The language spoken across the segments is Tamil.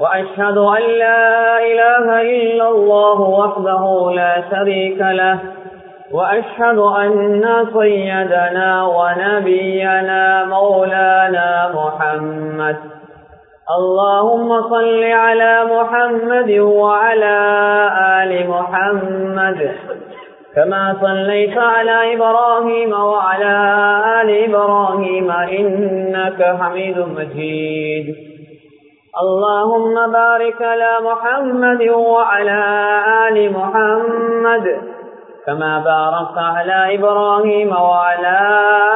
وأشهد أن لا إله إلا الله وحده لا شريك له وأشهد أن سيدنا ونبينا مولانا محمد. اللهم صل على محمد وعلى آل محمد كما صليت على إبراهيم وعلى آل إبراهيم إنك حميد مجيد. اللهم بارك على محمد وعلى آل محمد كما باركت على إبراهيم وعلى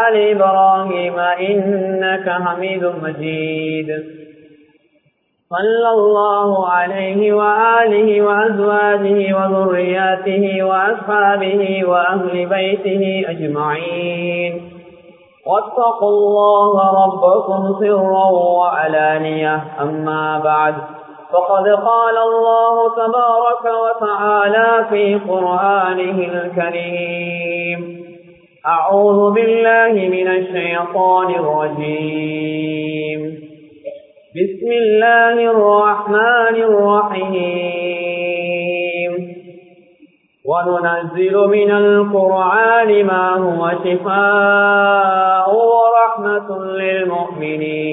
آل إبراهيم إنك حميد مجيد. صلى الله عليه وآله وأزواجه وذرياته وأصحابه وأهل بيته أجمعين. واتقوا الله ربكم سرا وعلانية. أما بعد فقد قال الله تبارك وتعالى في قرآنه الكريم أعوذ بالله من الشيطان الرجيم. بسم الله الرحمن الرحيم. وننزل من القرآن ما هو شفاء ورحمة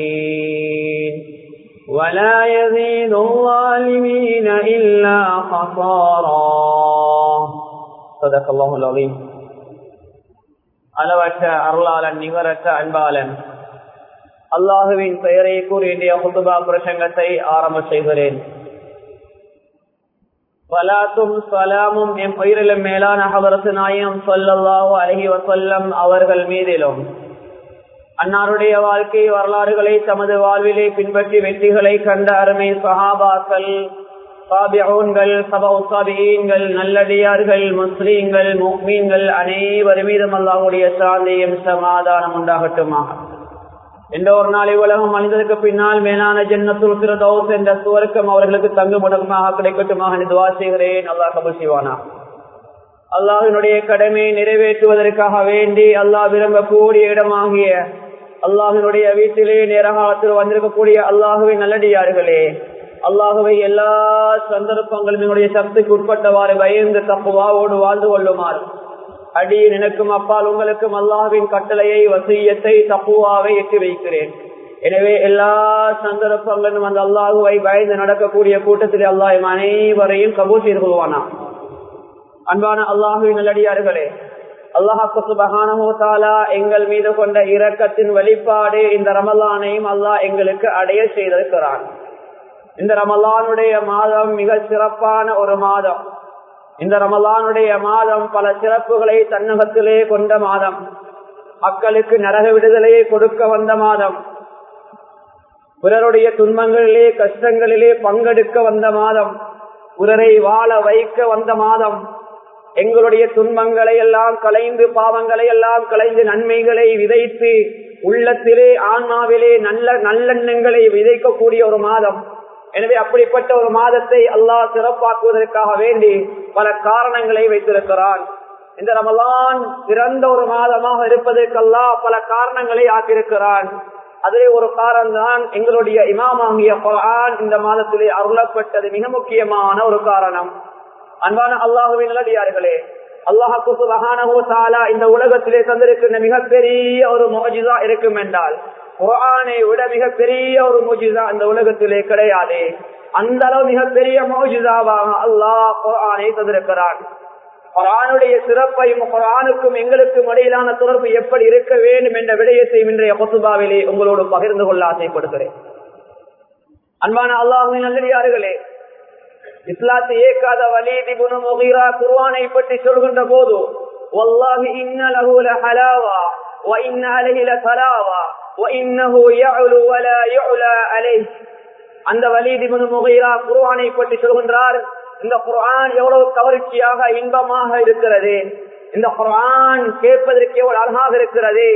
للمؤمنين ولا يزيد الظالمين إلا خسارا صدق الله العظيم அளவற்ற அருளாளன் நிகரற்ற அன்பாளன் அல்லாஹுவின் பெயரை கூறி இந்திய குதுபா பிரசங்கத்தை ஆரம்ப செய்கிறேன் சலாத்தும் சலாமும் என் பயிரிலும் மேலான ஹபரசு நாயம் சொல்லல்லாஹு அழகி வசல்லம் அவர்கள் மீதிலும் அன்னாருடைய வாழ்க்கை வரலாறுகளை தமது வாழ்விலே பின்பற்றி வெற்றிகளை கண்ட அருமை சஹாபாக்கள் சாபியன்கள் சபவுசாபியன்கள் நல்லடியார்கள் முஸ்லீம்கள் முக்மீன்கள் அனைவரும் மீதும் அல்லாஹுடைய சாந்தியும் சமாதானம் உண்டாகட்டுமாக எந்த ஒரு நாளை உலகம் மனிதனுக்கு பின்னால் மேலான ஜன்னத்துல் பிரதோஸ் என்ற சுவர்க்கம் அவர்களுக்கு தங்கு கிடைக்கட்டுமாக துவா செய்கிறேன். அல்லாஹ் கபுல் செய்வானா? அல்லாஹினுடைய கடமையை நிறைவேற்றுவதற்காக வேண்டி அல்லாஹ் விரும்பக்கூடிய இடமாகிய அல்லாஹினுடைய வீட்டிலே நேரகாலத்தில் வந்திருக்கக்கூடிய அல்லாஹுவை நல்லடியார்களே அல்லாஹுவை எல்லா சந்தர்ப்பங்களும் என்னுடைய சக்திக்கு உட்பட்டவாறு பயந்து தப்புவாவோடு வாழ்ந்து கொள்ளுமாறு. அடி எனக்கும் அப்பால் உங்களுக்கும் அல்லாஹின் கட்டளையை வசியத்தை தப்புவாவை எட்டி வைக்கிறேன். எனவே எல்லா சந்தர்ப்பங்களும் அந்த அல்லாஹுவை பயந்து நடக்கக்கூடிய கூட்டத்தில் அல்லாஹ் அனைவரையும் கபூர் செய்து கொள்வானா? அன்பான அல்லாஹுவின் நல்லடியார்களே அல்லாஹாலா எங்கள் மீது கொண்ட இரக்கத்தின் வெளிப்பாடு இந்த ரமலானையும் அல்லாஹ் எங்களுக்கு அடைய செய்திருக்கிறான். இந்த ரமலானுடைய மாதம் மிக சிறப்பான ஒரு மாதம். இந்த ரமலானுடைய மாதம் பல சிறப்புகளை தன்னகத்திலே கொண்ட மாதம். மக்களுக்கு நரக விடுதலையை கொடுக்க வந்த மாதம். பிறருடைய துன்பங்களிலே கஷ்டங்களிலே பங்கெடுக்க வந்த மாதம். பிறரை வாழ வைக்க வந்த மாதம். எங்களுடைய துன்பங்களை எல்லாம் கலைந்து பாவங்களை எல்லாம் கலைந்து நன்மைகளை விதைத்து உள்ளத்திலே ஆன்மாவிலே நல்ல நல்லெண்ணங்களை விதைக்கக்கூடிய ஒரு மாதம். எனவே அப்படிப்பட்ட ஒரு மாதத்தை அல்லாஹ் சிறப்பாக்குவதற்காக வேண்டி பல காரணங்களை வைத்திருக்கிறான். இந்த ரமலான் சிறந்த ஒரு மாதமாக இருப்பதற்கெல்லாம் பல காரணங்களை ஆக்கியிருக்கிறான். அதே ஒரு காரணம் தான் எங்களுடைய இமாமாகிய குரான் இந்த மாதத்திலே அருளப்பட்டது மிக முக்கியமான ஒரு காரணம். அன்பான அல்லாஹுவின் நல்லடியார்களே அல்லாஹாக்கு சுபஹானஹு இந்த உலகத்திலே தந்திருக்கின்ற மிகப்பெரிய ஒரு மோஜிதா இருக்கும் என்றால் குரானை விட மிகப்பெரிய ஒரு மோஜிதா இந்த உலகத்திலே கிடையாது. அந்த அளவு மிகப்பெரிய மோஜிதாவாக அல்லாஹ் குரானை தந்திருக்கிறான். குரானுடைய சிறப்பையும் குரானுக்கும் எங்களுக்கும் இடையிலான தொடர்பு எப்படி இருக்க வேண்டும் என்ற விடயத்தை இன்றைய கொசுபாவிலே உங்களோடு பகிர்ந்து கொள்ள ஆசைப்படுகிறேன். அன்பான அல்லாஹின் நல்லடியார்களே இஸ்லாத்தை ஏக்காத வலிதி குண முகிரா குர்வானை பற்றி சொல்கின்ற போது வல்லாஹி இன்ன லஹு லஹலாவா வ இன்ன அந்த வலிதி முகீரா குருவானை பற்றி சொல்கின்றார் இந்த குரான் எவ்வளவு கவர்ச்சியாக இன்பமாக இருக்கிறது. இந்த குரான் கேட்பதற்கு எவ்வளவு அழகாக இருக்கிறது.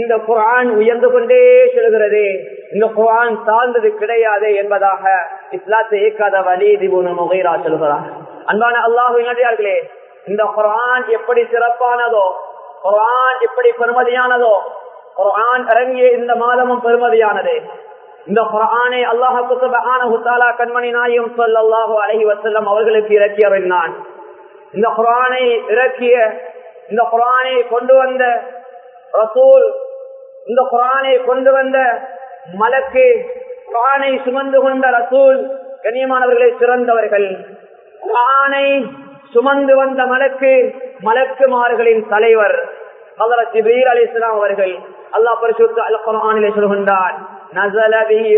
இந்த குரான் உயர்ந்து கொண்டே செல்கிறது. இந்த குரான் சார்ந்தது கிடையாது என்பதாக இஸ்லாத்தை ஏக்காத வலி திபுன முகைரா சொல்கிறார். அன்பான அல்லாஹு நடிகார்களே இந்த குரான் எப்படி சிறப்பானதோ குரான் எப்படி பெருமதியானதோ குரான் இறங்கிய இந்த மாதமும் பெருமதியானது இந்த குரானை அல்லாஹு கண்மணி நாயும் ஸல்லல்லாஹு அலைஹி வசல்லம் அவர்களுக்கு இறக்கியவன் நான் இந்த குரானை இறக்கிய இந்த குரானை கொண்டு வந்த ரசூல் இந்த குரானை கொண்டு வந்த மலக்கு குரானை சுமந்து கொண்ட ரசூல் கண்ணியமானவர்களை சிறந்தவர்கள் குரானை சுமந்து வந்த மலக்கு மலக்குமார்களின் தலைவர் ஹதரத் ஜிப்ரீல் அலைஹிஸ்ஸலாம் அவர்கள் அல்லாஹ் பரிசுத்த அல் குர்ஆனிலே சொல்கின்றார் நஸல பிஹி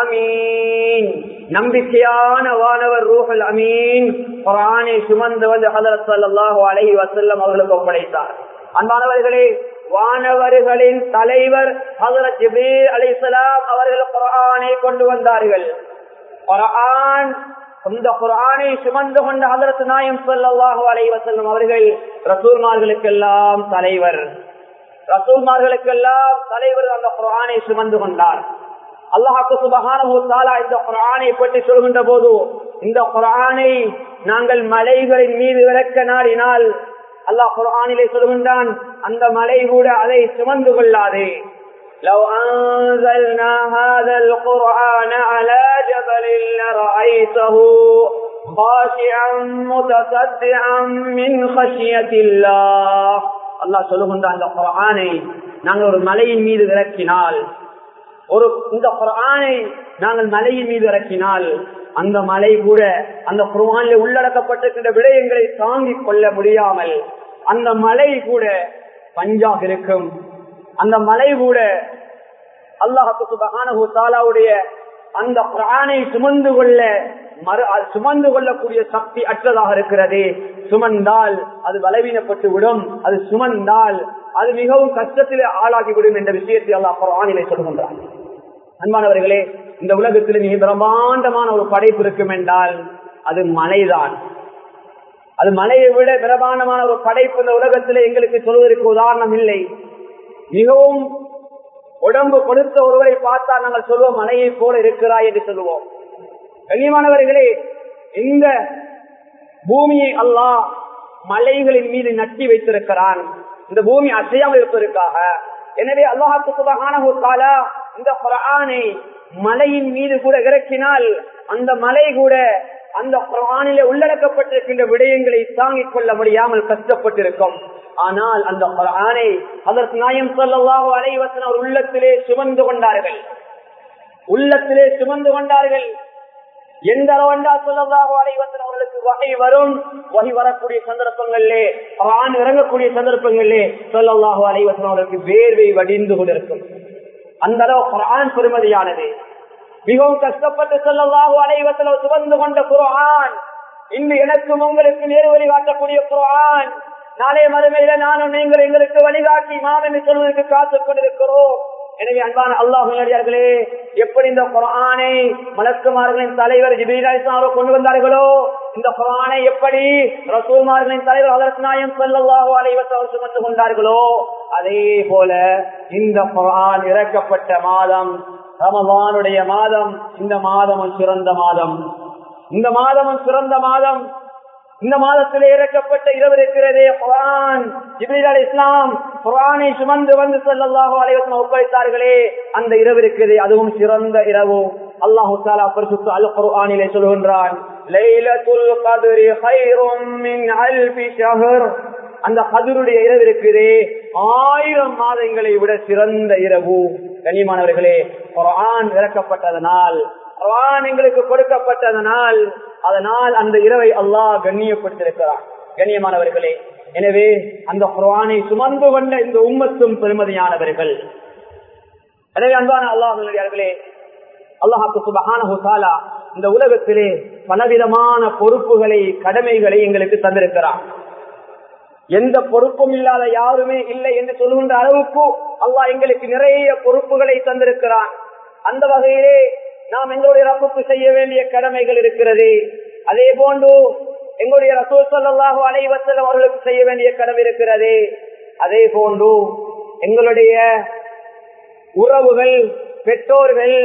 அமீன். நம்பிக்கையான வானவர் ரூஹுல் அமீன் குரானை சுமந்து வந்து ஹதரத் ஸல்லல்லாஹு அலைஹி வஸல்லம் அவர்களுக்கு ஒப்படைத்தார். அன்பானவர்களே வானவர்களின் தலைவர் ஹதரத் ஜிப்ரீல் அலைஹிஸ்ஸலாம் அவர்கள் குரானை கொண்டு வந்தார்கள். குர்ஆன் இந்த குரானை சுமந்து கொண்ட ஹதரத் நாயம் ஸல்லல்லாஹு அலைஹி அவர்கள் ரசூல்மார்களுக்கெல்லாம் தலைவர். ரசூல்மார்களுக்கெல்லாம் தலைவர் அந்த குரானை சுமந்து கொண்டார். அல்லாஹாக்கு சுபகான இந்த குரானை பற்றி சொல்கின்ற போது இந்த குரானை நாங்கள் மலைகளின் மீது விளக்க நாடினால் அல்லாஹ் குரானிலே சொல்கின்றான் அந்த மலை கூட அதை சுமந்து கொள்ளாதே. لو أنزلنا هذا القرآن على جبل لرأيته خاشعا متصدعا من خشية الله அல்லாஹ் சொல்லுகின்ற அந்த குரானை நாங்கள் ஒரு மலையின் மீது இறக்கினால் ஒரு இந்த குரானை நாங்கள் மலையின் மீது இறக்கினால் அந்த மலை கூட அந்த குரானில் உள்ளடக்கப்பட்டிருக்கின்ற விடயங்களை தாங்கிக் கொள்ள முடியாமல் அந்த மலை கூட பஞ்சாக இருக்கும் அந்த மலை கூட அல்லாஹாலாவுடைய அந்த பிராணை சுமந்து கொள்ள மறு சுமந்து கொள்ளக்கூடிய சக்தி அற்றதாக இருக்கிறது. சுமந்தால் அது பலவீனப்பட்டு விடும் அது சுமந்தால் அது மிகவும் கஷ்டத்திலே ஆளாகிவிடும் என்ற விஷயத்தை அல்லாஹ் குரானிலே சொல்கின்றார் அன்பானவர்களே இந்த உலகத்தில் மிக பிரமாண்டமான ஒரு படைப்பு இருக்கும் என்றால் அது மலைதான். அது மலையை விட பிரமாண்டமான ஒரு படைப்பு இந்த உலகத்தில் எங்களுக்கு சொல்வதற்கு உதாரணம் இல்லை. மிகவும் உடம்பு கொடுத்த ஒருவரை பார்த்தா நாங்கள் சொல்வோம் மலையை போல இருக்கிறாய் என்று சொல்லுவோம். கண்ணியமானவர்களே இந்த பூமியை அல்லாஹ் மலைகளின் மீது நட்டி வைத்திருக்கிறான். இந்த பூமி அசையாமல் இருப்பதற்காக. எனவே அல்லாஹாக்கு இந்த குரானை மலையின் மீது கூட இறக்கினால் அந்த மலை கூட அந்த குரானிலே உள்ளடக்கப்பட்டிருக்கின்ற விடயங்களை தாங்கிக் கொள்ள முடியாமல் கஷ்டப்பட்டிருக்கும். ஆனால் அந்த ஆணை அதற்கு நாயம் சொல்லவாக அலைவசன் அவர் உள்ளத்திலே சுமந்து கொண்டார்கள். உள்ளத்திலே சுமந்து கொண்டார்கள். எந்த அளவண்டா சொல்லவாக அலைவசன் அவர்களுக்கு வகை வரும்? வகை வரக்கூடிய சந்தர்ப்பங்களிலே ஆண் இறங்கக்கூடிய சந்தர்ப்பங்களிலே சொல்லவாக அலைவசன் அவர்களுக்கு வேர்வை வடிந்து கொண்டிருக்கும். அந்த அளவு குரான் பெருமதியானது. மிகவும் கஷ்டப்பட்டு செல்லவாக அலைவசல சுமந்து கொண்ட குரான் இன்று எனக்கும் உங்களுக்கு நேர்வழி காட்டக்கூடிய குரான் நாளைய மறுமையில நானும் நீங்கள் எங்களுக்கு வழிகாட்டி மாமன் சொல்வதற்கு காத்துக் கொண்டிருக்கிறோம். எனவே அன்பான அல்லாஹர்களே எப்படி இந்த குரானை மலக்குமார்களின் தலைவர் ஜிபீராவை கொண்டு வந்தார்களோ? இந்த குரானை எப்படி ரசூல்மார்களின் தலைவர் அதற்கு நாயம் சொல்லல்லாஹோ அலைவசம் சுமந்து கொண்டார்களோ? அதே போல இந்த குரான் இறக்கப்பட்ட மாதம் ரமவானுடைய மாதம் இந்த மாதமும் சிறந்த மாதம். இந்த மாதமும் சிறந்த மாதம் இந்த மாதத்திலே இறக்கப்பட்ட இரவு இருக்கிறதே குரான் அலி இஸ்லாம் குரானை சுமந்து வந்து செல்லல்லாஹோ அலைவசம் ஒப்படைத்தார்களே அந்த இரவு இருக்கிறதே அதுவும் சிறந்த இரவு. அல்லாஹு தாலா பரிசுத்து அல் குர்ஆனிலே சொல்கின்றான் லைலத்துல் கத்ரி கைரும் மின் அல்ஃபி ஷஹர். அந்த கதிருடைய இரவு இருக்குதே ஆயிரம் மாதங்களை விட சிறந்த இரவு. கண்ணியமானவர்களே குரான் இறக்கப்பட்டதனால் குரான் எங்களுக்கு கொடுக்கப்பட்டதனால் அதனால் அந்த இரவை அல்லாஹ் கண்ணியப்படுத்திருக்கிறான் கண்ணியமானவர்களே எனவே அந்த குரானை சுமந்து கொண்ட இந்த உம்மத்தும் பெருமதியானவர்கள். எனவே அன்பான அல்லாஹர்களே அல்லாஹாக்கு சுபகான இந்த உலகத்திலே பலவிதமான பொறுப்புகளை கடமைகளை எங்களுக்கு தந்திருக்கிறான். எந்த பொறுப்பும் இல்லாத யாருமே இல்லை என்று சொல்லுகின்ற அளவுக்கு அல்லாஹ் எங்களுக்கு நிறைய பொறுப்புகளை தந்திருக்கிறான். அந்த வகையிலே நாம் எங்களுடைய ரப்புக்கு செய்ய வேண்டிய கடமைகள் இருக்கிறது. அதே போன்று எங்களுடைய ரசூல் சொல்லாஹு அலைஹி அவர்களுக்கு செய்ய வேண்டிய கடமை இருக்கிறது. அதே போன்று எங்களுடைய உறவுகள் பெற்றோர்கள்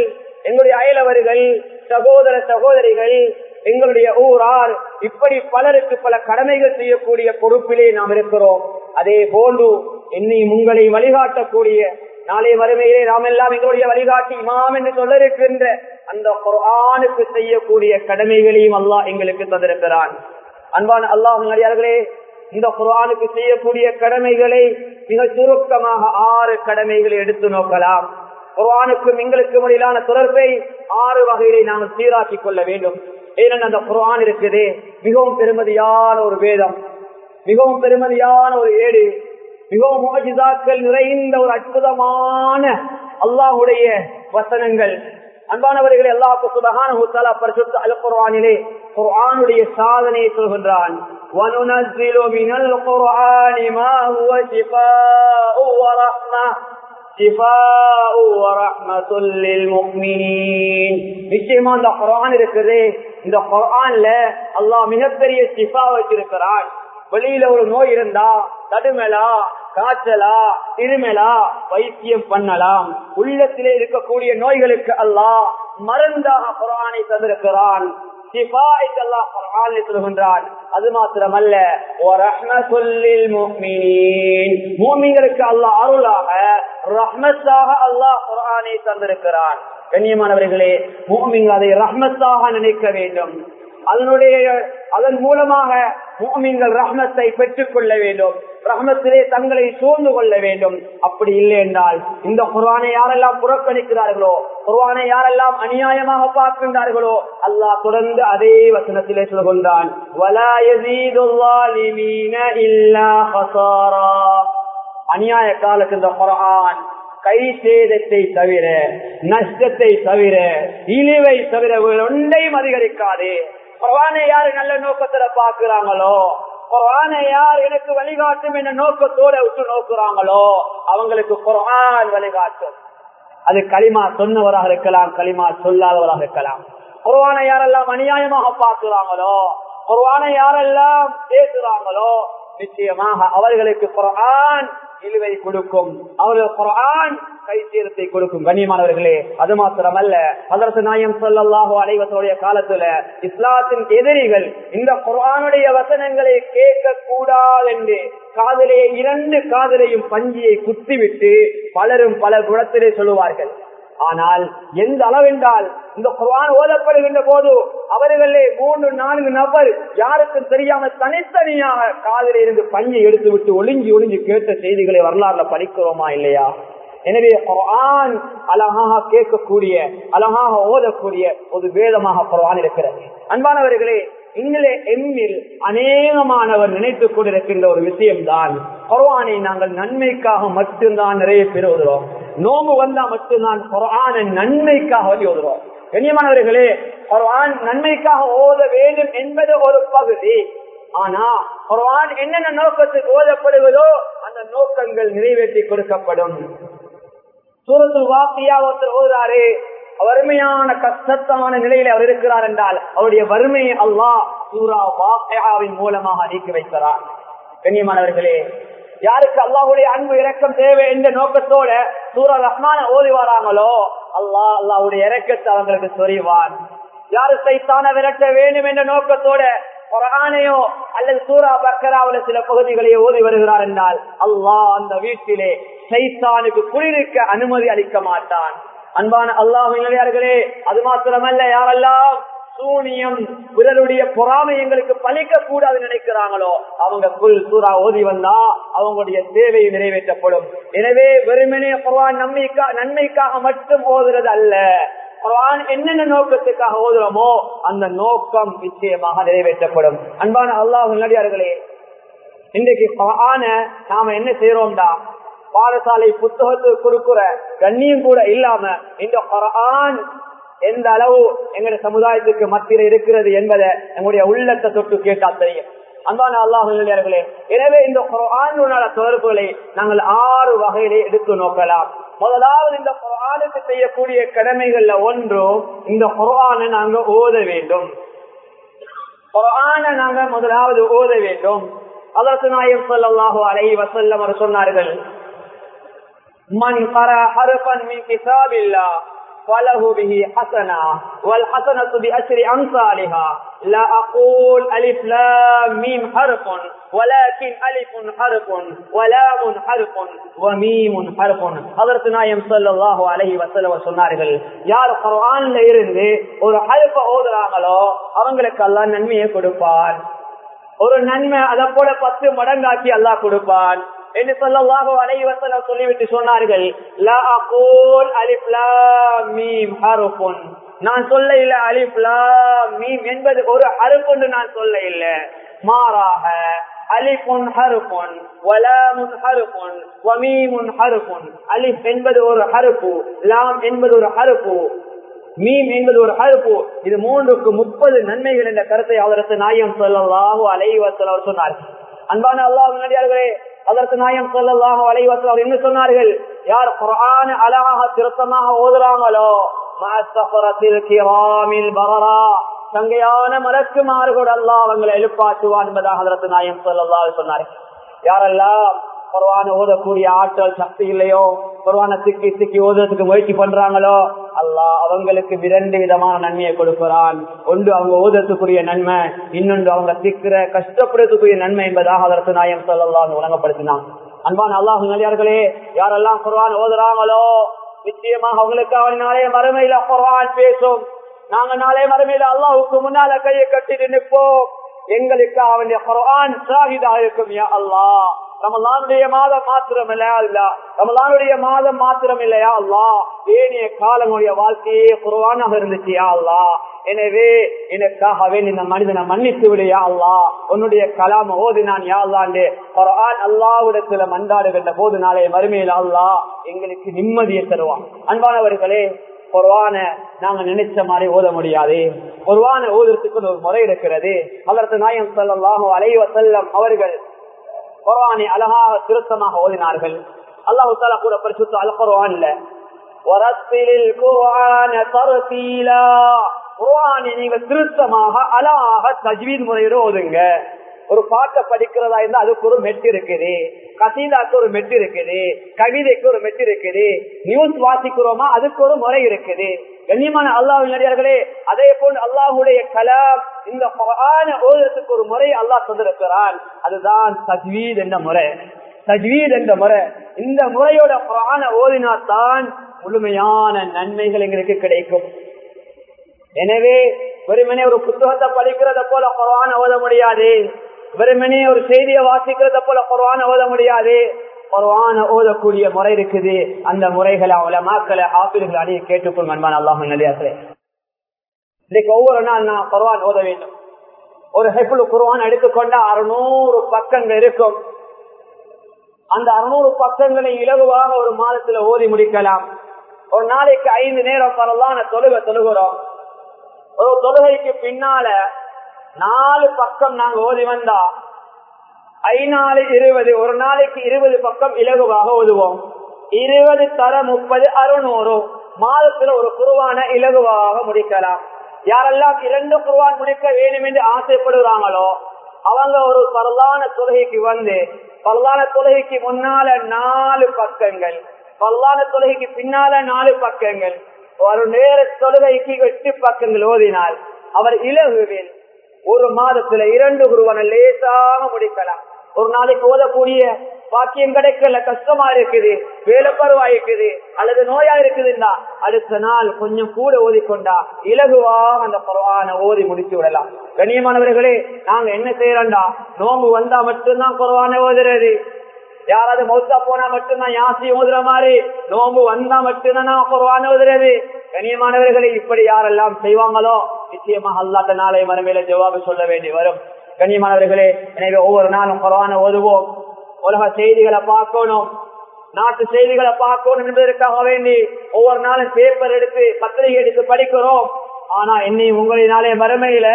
எங்களுடைய அயலவர்கள் சகோதர சகோதரிகள் எங்களுடைய ஊரார் இப்படி பலருக்கு பல கடமைகள் செய்யக்கூடிய பொறுப்பிலே நாம் இருக்கிறோம். அதே போன்று என்னையும் உங்களை வழிகாட்டக்கூடிய நாளை வறுமையிலே நாம் எல்லாம் எங்களுடைய வழிகாட்டி இமாம் என்று சொல்ல இருக்கின்ற அந்த குரானுக்கு செய்யக்கூடிய கடமைகளையும் அல்லாஹ் எங்களுக்கு தந்திருக்கிறான். அன்பான அல்லாஹ் நடிகார்களே இந்த குரானுக்கு செய்யக்கூடிய கடமைகளை மிக சுருக்கமாக ஆறு கடமைகளை எடுத்து நோக்கலாம். குரானுக்கும் எங்களுக்கும் இடையிலான தொடர்பை ஆறு வகையிலே நாம் சீராக்கிக் கொள்ள வேண்டும். ஏனென்றால் அந்த குரான் இருக்குது மிகவும் பெருமதியான ஒரு வேதம் மிகவும் பெருமதியான ஒரு ஏடு. மிகவும் முகஜிதாக்கள் நிறைந்த ஒரு அற்புதமான அல்லாஹுடைய வசனங்கள். அன்பானவர்களை அல்லாஹு சுபகான ஹுத்தாலா பரிசுத்த குர்ஆனுடைய சாதனையை சொல்கின்றான். وَنُنَزِّلُ مِنَ الْقُرْآنِ مَا هُوَ شِفَاءٌ وَرَحْمَةٌ شِفَاءٌ وَرَحْمَةٌ لِلْمُؤْمِنِينَ நிச்சயமா இந்த குர்ஆன் இருக்குதே. இந்த குர்ஆன்ல அல்லாஹ் மிகப்பெரிய ஷிஃபா வச்சிருக்கிறான். வெளியில ஒரு நோய் இருந்தா தடுமலா காய்ச்சலா இருமலா வைத்தியம் பண்ணலாம். உள்ளத்திலே இருக்கக்கூடிய நோய்களுக்கு அல்லாஹ் மருந்தாக குரானை தந்திருக்கிறான். அது மாத்திரமல்ல மூமிங்களுக்கு அல்லாஹ் அருளாக ரஹ்மத்தாக அல்லாஹ் குரானை தந்திருக்கிறான். கண்ணியமானவர்களே மூமிங்க அதை ரஹ்மத்தாக நினைக்க வேண்டும். அதனுடைய அதன் மூலமாக மூமிங்கள் ரஹ்மத்தை பெற்றுக் கொள்ள வேண்டும். ரஹ்மத்திலே தங்களை சூழ்ந்து கொள்ள வேண்டும். அப்படி இல்லை என்றால் இந்த குர்வானை யாரெல்லாம் புறக்கணிக்கிறார்களோ குர்வானை யாரெல்லாம் அநியாயமாக பார்க்கின்றார்களோ அல்லாஹ் தொடர்ந்து அதே வசனத்திலே சொல்கின்றான். அநியாய காலத்து இந்த குரான் கை சேதத்தை தவிர நஷ்டத்தை தவிர இழிவை தவிர ஒன்றையும் அதிகரிக்காது. குரானை யாரு நல்ல நோக்கத்துல பாக்குறாங்களோ குரானை யார் எனக்கு வழிகாட்டும் என்ற நோக்கத்தோட விட்டு நோக்குறாங்களோ அவங்களுக்கு குரான் வழிகாட்டும். அது களிமா சொன்னவராக இருக்கலாம் களிமா சொல்லாதவராக இருக்கலாம். குர்வானை யாரெல்லாம் அநியாயமாக பார்க்கிறாங்களோ குர்வானை யாரெல்லாம் பேசுறாங்களோ நிச்சயமாக அவர்களுக்கு குரான் இழுவை கொடுக்கும். அவர்கள் குரான் கைத்தீரத்தை கொடுக்கும். கண்ணியமானவர்களே அது மாத்திரமல்ல. அதற்கு நாயம் சொல்லாஹோ அனைவருடைய காலத்துல இஸ்லாத்தின் எதிரிகள் இந்த குரானுடைய வசனங்களை கேட்க கூடாது என்று காதலே இரண்டு காதலையும் பஞ்சியை குத்திவிட்டு பலரும் பல குணத்திலே சொல்லுவார்கள். ஆனால் எந்த அளவென்றால் இந்த குரான் ஓதப்படுகின்ற போது அவர்களே மூன்று நான்கு நபர் யாருக்கும் தெரியாம தனித்தனியாக காதலில் இருந்து பஞ்சை எடுத்து விட்டு ஒளிஞ்சி ஒளிஞ்சி கேட்ட செய்திகளை வரலாறுல படிக்கிறோமா இல்லையா? எனவே குரான் அழகாக கேட்கக்கூடிய அழகாக ஓதக்கூடிய ஒரு வேதமாக குரான் இருக்கிறது. அன்பானவர்களே இங்கிலே எம்மில் அநேகமானவர் நினைத்துக் கொண்டிருக்கின்ற ஒரு விஷயம்தான். குர்ஆனை நாங்கள் நன்மைக்காக மட்டும்தான் நிறைய பேர் ஓதுறோம். நோம்பு வந்தா மட்டும்தான் குர்ஆனை நன்மைக்காக வழி ஓதுறோம். கண்ணியமானவர்களே குர்ஆன் நன்மைக்காக ஓத வேண்டும் என்பது ஒரு பகுதி. ஆனா குர்ஆன் என்னென்ன நோக்கத்துக்கு ஓதப்படுவதோ அந்த நோக்கங்கள் நிறைவேற்றி கொடுக்கப்படும். சூரத்தில் வாக்கியா ஒருத்தர் ஓதுறாரு வறுமையான கஷ்டத்தான நிலையில அவர் இருக்கிறார் என்றால் அவருடைய வறுமையை அல்லாஹ் சூரா வாக்கையாவின் மூலமாக நீக்கி வைக்கிறார். கண்ணியமானவர்களே யாருக்கு அல்லாஹுடைய அன்பு இறக்கம் தேவை என்ற நோக்கத்தோட சூரா ரஹ்மான ஓதி வராங்களோ அல்லாஹ் அல்லாஹுடைய இறக்கத்தை அவங்களுக்கு சொறிவான் யாரு சைத்தான விரட்ட வேண்டும் என்ற நோக்கத்தோட குரானையோ அல்லது சூரா பக்கராவுல சில பகுதிகளையோ ஓதி வருகிறார் என்றால் அல்லாஹ் அந்த வீட்டிலே சைத்தானுக்கு குளிர்க்க அனுமதி அளிக்க மாட்டான். அன்பான அல்லாஹ் நிலையார்களே அது மாத்திரமல்ல யாரெல்லாம் சூனியம் பிறருடைய பொறாமை எங்களுக்கு பழிக்க கூடாது நினைக்கிறாங்களோ அவங்க புல் சூறா ஓதி வந்தா அவங்களுடைய தேவை நிறைவேற்றப்படும். எனவே வெறுமனே குர்ஆன் நன்மைக்கா நன்மைக்காக மட்டும் ஓதுறது அல்ல. குர்ஆன் என்னென்ன நோக்கத்துக்காக ஓதுறோமோ அந்த நோக்கம் நிச்சயமாக நிறைவேற்றப்படும். அன்பான அல்லாஹ் நல்லடியார்களே இன்றைக்கு குர்ஆன நாம என்ன செய்யறோம்டா பாடசாலை புத்தகத்துக்கு கொடுக்கிற கண்ணியம் கூட இல்லாம இந்த குரான் எந்த அளவு எங்களுடைய சமுதாயத்துக்கு மத்தியில் இருக்கிறது என்பதை எங்களுடைய உள்ளத்தை தொட்டு கேட்டா தெரியும். அன்பான அல்லாஹர்களே எனவே இந்த குரானுடைய தொடர்புகளை நாங்கள் ஆறு வகையிலே எடுத்து நோக்கலாம். முதலாவது இந்த குரானுக்கு செய்யக்கூடிய கடமைகள்ல ஒன்றும் இந்த குரானை நாங்க ஓத வேண்டும். குரான நாங்க முதலாவது ஓத வேண்டும். அதற்கு நாயம் சொல்லாஹோ அலை வசல்லம் சொன்னார்கள் சொன்னார்கள் மண் கர ஹருபன் மின் கிதாபில்லா فله به حسنة والحسنة بأشر أمثالها لا أقول ألف لام ميم حرف ولكن ألف حرف ولام حرف وميم حرف அதற்கு நாயம் ஸல்லல்லாஹு அலைஹி வஸல்லம் சொன்னார்கள் யார் குர்ஆன்ல இருந்து ஒரு ஹர்ஃப ஓதுறாங்களோ அவங்களுக்கு அல்லாஹ் நன்மையை கொடுப்பான் ஒரு நன்மை அதை போல பத்து மடங்காக்கி அல்லாஹ் கொடுப்பான் என்று சொல்லவாக அலைவசலம் சொல்லிவிட்டு சொன்னார்கள் லா அகூல் அலிஃப் மீம் ஹருஃபுன். நான் சொல்ல இல்ல அலிஃப் லாம் மீம் என்பது ஒரு ஹருஃப் நான் சொல்ல இல்ல மாறாக அலிஃபுன் ஹருஃபுன் வலாமுன் ஹருஃபுன் வமீமுன் ஹருஃபுன். அலிஃப் என்பது ஒரு ஹருப்பு லாம் என்பது ஒரு ஹருப்பு மீம் என்பது ஒரு ஹருப்பு இது மூன்றுக்கு முப்பது நன்மைகள் என்ற கருத்தை அவரது நாயம் சொல்லலாஹு அலைவசல் அவர் சொன்னார். அன்பான அல்லாஹ் முன்னாடியார்களே அதற்கு நாயம் சொல்லலாம் அலைவசல் அவர் என்ன சொன்னார்கள்? யார் குரான அழகாக திருத்தமாக ஓதுறாங்களோ சங்கையான மலக்கு மாறுகோடு அல்லா அவங்களை எழுப்பாட்டுவான் என்பதாக அதற்கு நாயம் சொல்லலாம் சொன்னார்கள். யாரெல்லாம் குர்வான ஓதக்கூடிய ஆற்றல் சக்தி இல்லையோ? குர்வான சிக்கி சிக்கி ஓதுறதுக்கு முயற்சி பண்றாங்களோ? அல்லாஹ் அவங்களுக்கு இரண்டு விதமான நன்மையை கொடுக்கிறான். ஒன்று அவங்க ஓதுறதுக்குரிய நன்மை இன்னொன்று அவங்க சிக்கிற கஷ்டப்படுறதுக்குரிய நன்மை என்பதாக அதற்கு நாயம் சொல்லலாம் வழங்கப்படுத்தினான் அன்பான அல்லாஹ் நடிகார்களே யாரெல்லாம் குர்வான் ஓதுறாங்களோ நிச்சயமாக அவங்களுக்கு அவன் நாளைய மறுமையில குர்வான் பேசும். நாங்க நாளைய மறுமையில அல்லாஹுக்கு முன்னால கையை கட்டிட்டு நிற்போம். எங்களுக்கு அவனுடைய குரவான் சாகிதா இருக்கும் யா அல்லாஹ். ரமலானுடைய மாதம் மாத்திரம் இல்லையா அல்ல. ரமலானுடைய மாதம் மாத்திரம் இல்லையா அல்லா. ஏனைய காலமுடைய வாழ்க்கையே குறவானாக இருந்துச்சியா அல்லா. எனவே எனக்காகவே இந்த மனிதனை மன்னித்து விடையா அல்லா. உன்னுடைய கலாம ஓதி நான் யாழ்லாண்டு குரான் அல்லாவிடத்துல மன்றாடுகின்ற போது நாளை மறுமையில் அல்லா எங்களுக்கு நிம்மதியை தருவான். அன்பானவர்களே குர்வான நாங்க நினைச்ச மாதிரி ஓத முடியாது. குர்வான ஓதுறதுக்கு ஒரு முறை இருக்கிறது. அதற்கு நாயம் சொல்லலாம் அலைவ செல்லம் அவர்கள் குரானை அழகாக திருத்தமாக ஓதினார்கள். அல்லாஹு தாலா கூட பரிசுத்த அல் குரான்ல குரானை நீங்க திருத்தமாக அழகாக தஜ்வீன் முறையோட ஓதுங்க. ஒரு பாட்டை படிக்கிறதா இருந்தா அதுக்கு ஒரு மெட்டு இருக்குது. கசீதாக்கு ஒரு மெட்டு இருக்குது. கவிதைக்கு ஒரு மெட்டு இருக்குது. நியூஸ் வாசிக்கிறோமா அதுக்கு ஒரு முறை இருக்குது. கண்ணியமான அல்லாஹ் நடிகார்களே அதே போல் அல்லாஹுடைய கலாம் இந்த ஓதத்துக்கு ஒரு முறை அல்லாஹ் சொல்லிருக்கிறான் அதுதான் தஜ்வீத் என்ற முறை. தஜ்வீத் என்ற முறை. இந்த முறையோட குரான ஓதினாத்தான் முழுமையான நன்மைகள் எங்களுக்கு கிடைக்கும். எனவே வெறுமனே ஒரு புத்தகத்தை படிக்கிறத போல குரான ஓத முடியாது. வெறுமனே ஒரு செய்தியை வாசிக்கிறத போல குரான ஓத முடியாது. குரான ஓதக்கூடிய முறை இருக்குது. அந்த முறைகளை அவளை மாக்களை ஆப்பிள்கள் அடைய கேட்டுக்கொள் அன்பான் அல்லாஹ் நிலையாசே இன்னைக்கு ஒவ்வொரு நாள் நான் குரான் ஓத வேண்டும். ஒரு ஹெப்புள் குரான் எடுத்துக்கொண்டா அறுநூறு பக்கங்கள் இருக்கும். அந்த அறுநூறு பக்கங்களை இலகுவாக ஒரு மாதத்துல ஓதி முடிக்கலாம். ஒரு நாளைக்கு ஐந்து நேரம் பரவான தொழுக தொழுகிறோம். ஒரு தொழுகைக்கு பின்னால நாலு பக்கம் நாங்க ஓதி வந்தா ஐநாலு இருபது ஒரு நாளைக்கு இருபது பக்கம் இலகுவாக ஓதுவோம் இருபது தர முப்பது அறுநூறு. மாதத்துல ஒரு குருவான இலகுவாக முடிக்கலாம். யாரெல்லாம் இரண்டு குருவான் முடிக்க வேண்டும் என்று ஆசைப்படுறாங்களோ அவங்க ஒரு பரதான தொழுகைக்கு வந்து பரலான தொழுகைக்கு முன்னால நாலு பக்கங்கள் பரலான தொழுகைக்கு பின்னால நாலு பக்கங்கள் ஒரு நேர தொழுகைக்கு எட்டு பக்கங்கள் ஓதினால் அவர் இலகுவில் ஒரு மாதத்துல இரண்டு குருவான லேசாக முடிக்கலாம். ஒரு நாளைக்கு ஓதக்கூடிய பாக்கியம் கிடைக்கல கஷ்டமா இருக்குது வேலை பருவா இருக்குது அல்லது நோயா இருக்குதுன்னா அடுத்த நாள் கொஞ்சம் கூட ஓதிக்கொண்டா இலகுவாக அந்த குரவான ஓதி முடிச்சு விடலாம். கண்ணியமானவர்களே நாங்க என்ன செய்யறோம்டா? நோம்பு வந்தா மட்டும்தான் பரவான ஓதுறது. யாராவது மௌத்தா போனா மட்டும்தான் யாசி ஓதுற மாதிரி நோம்பு வந்தா மட்டும்தான் நான் ஓதுறது? கண்ணியமானவர்களை இப்படி யாரெல்லாம் செய்வாங்களோ நிச்சயமாக அல்லாத நாளை மறுமையில ஜவாபு சொல்ல வேண்டி வரும். கண்ணியமானவர்களே எனவே ஒவ்வொரு நாளும் குர்வான ஓதுவோம். உலக செய்திகளை பார்க்கணும். நாட்டு செய்திகளை பார்க்கணும் என்பதற்காக வேண்டி ஒவ்வொரு நாளும் பேப்பர் எடுத்து பத்திரிகை எடுத்து படிக்கிறோம். ஆனா என்னை உங்களினாலே வறுமையில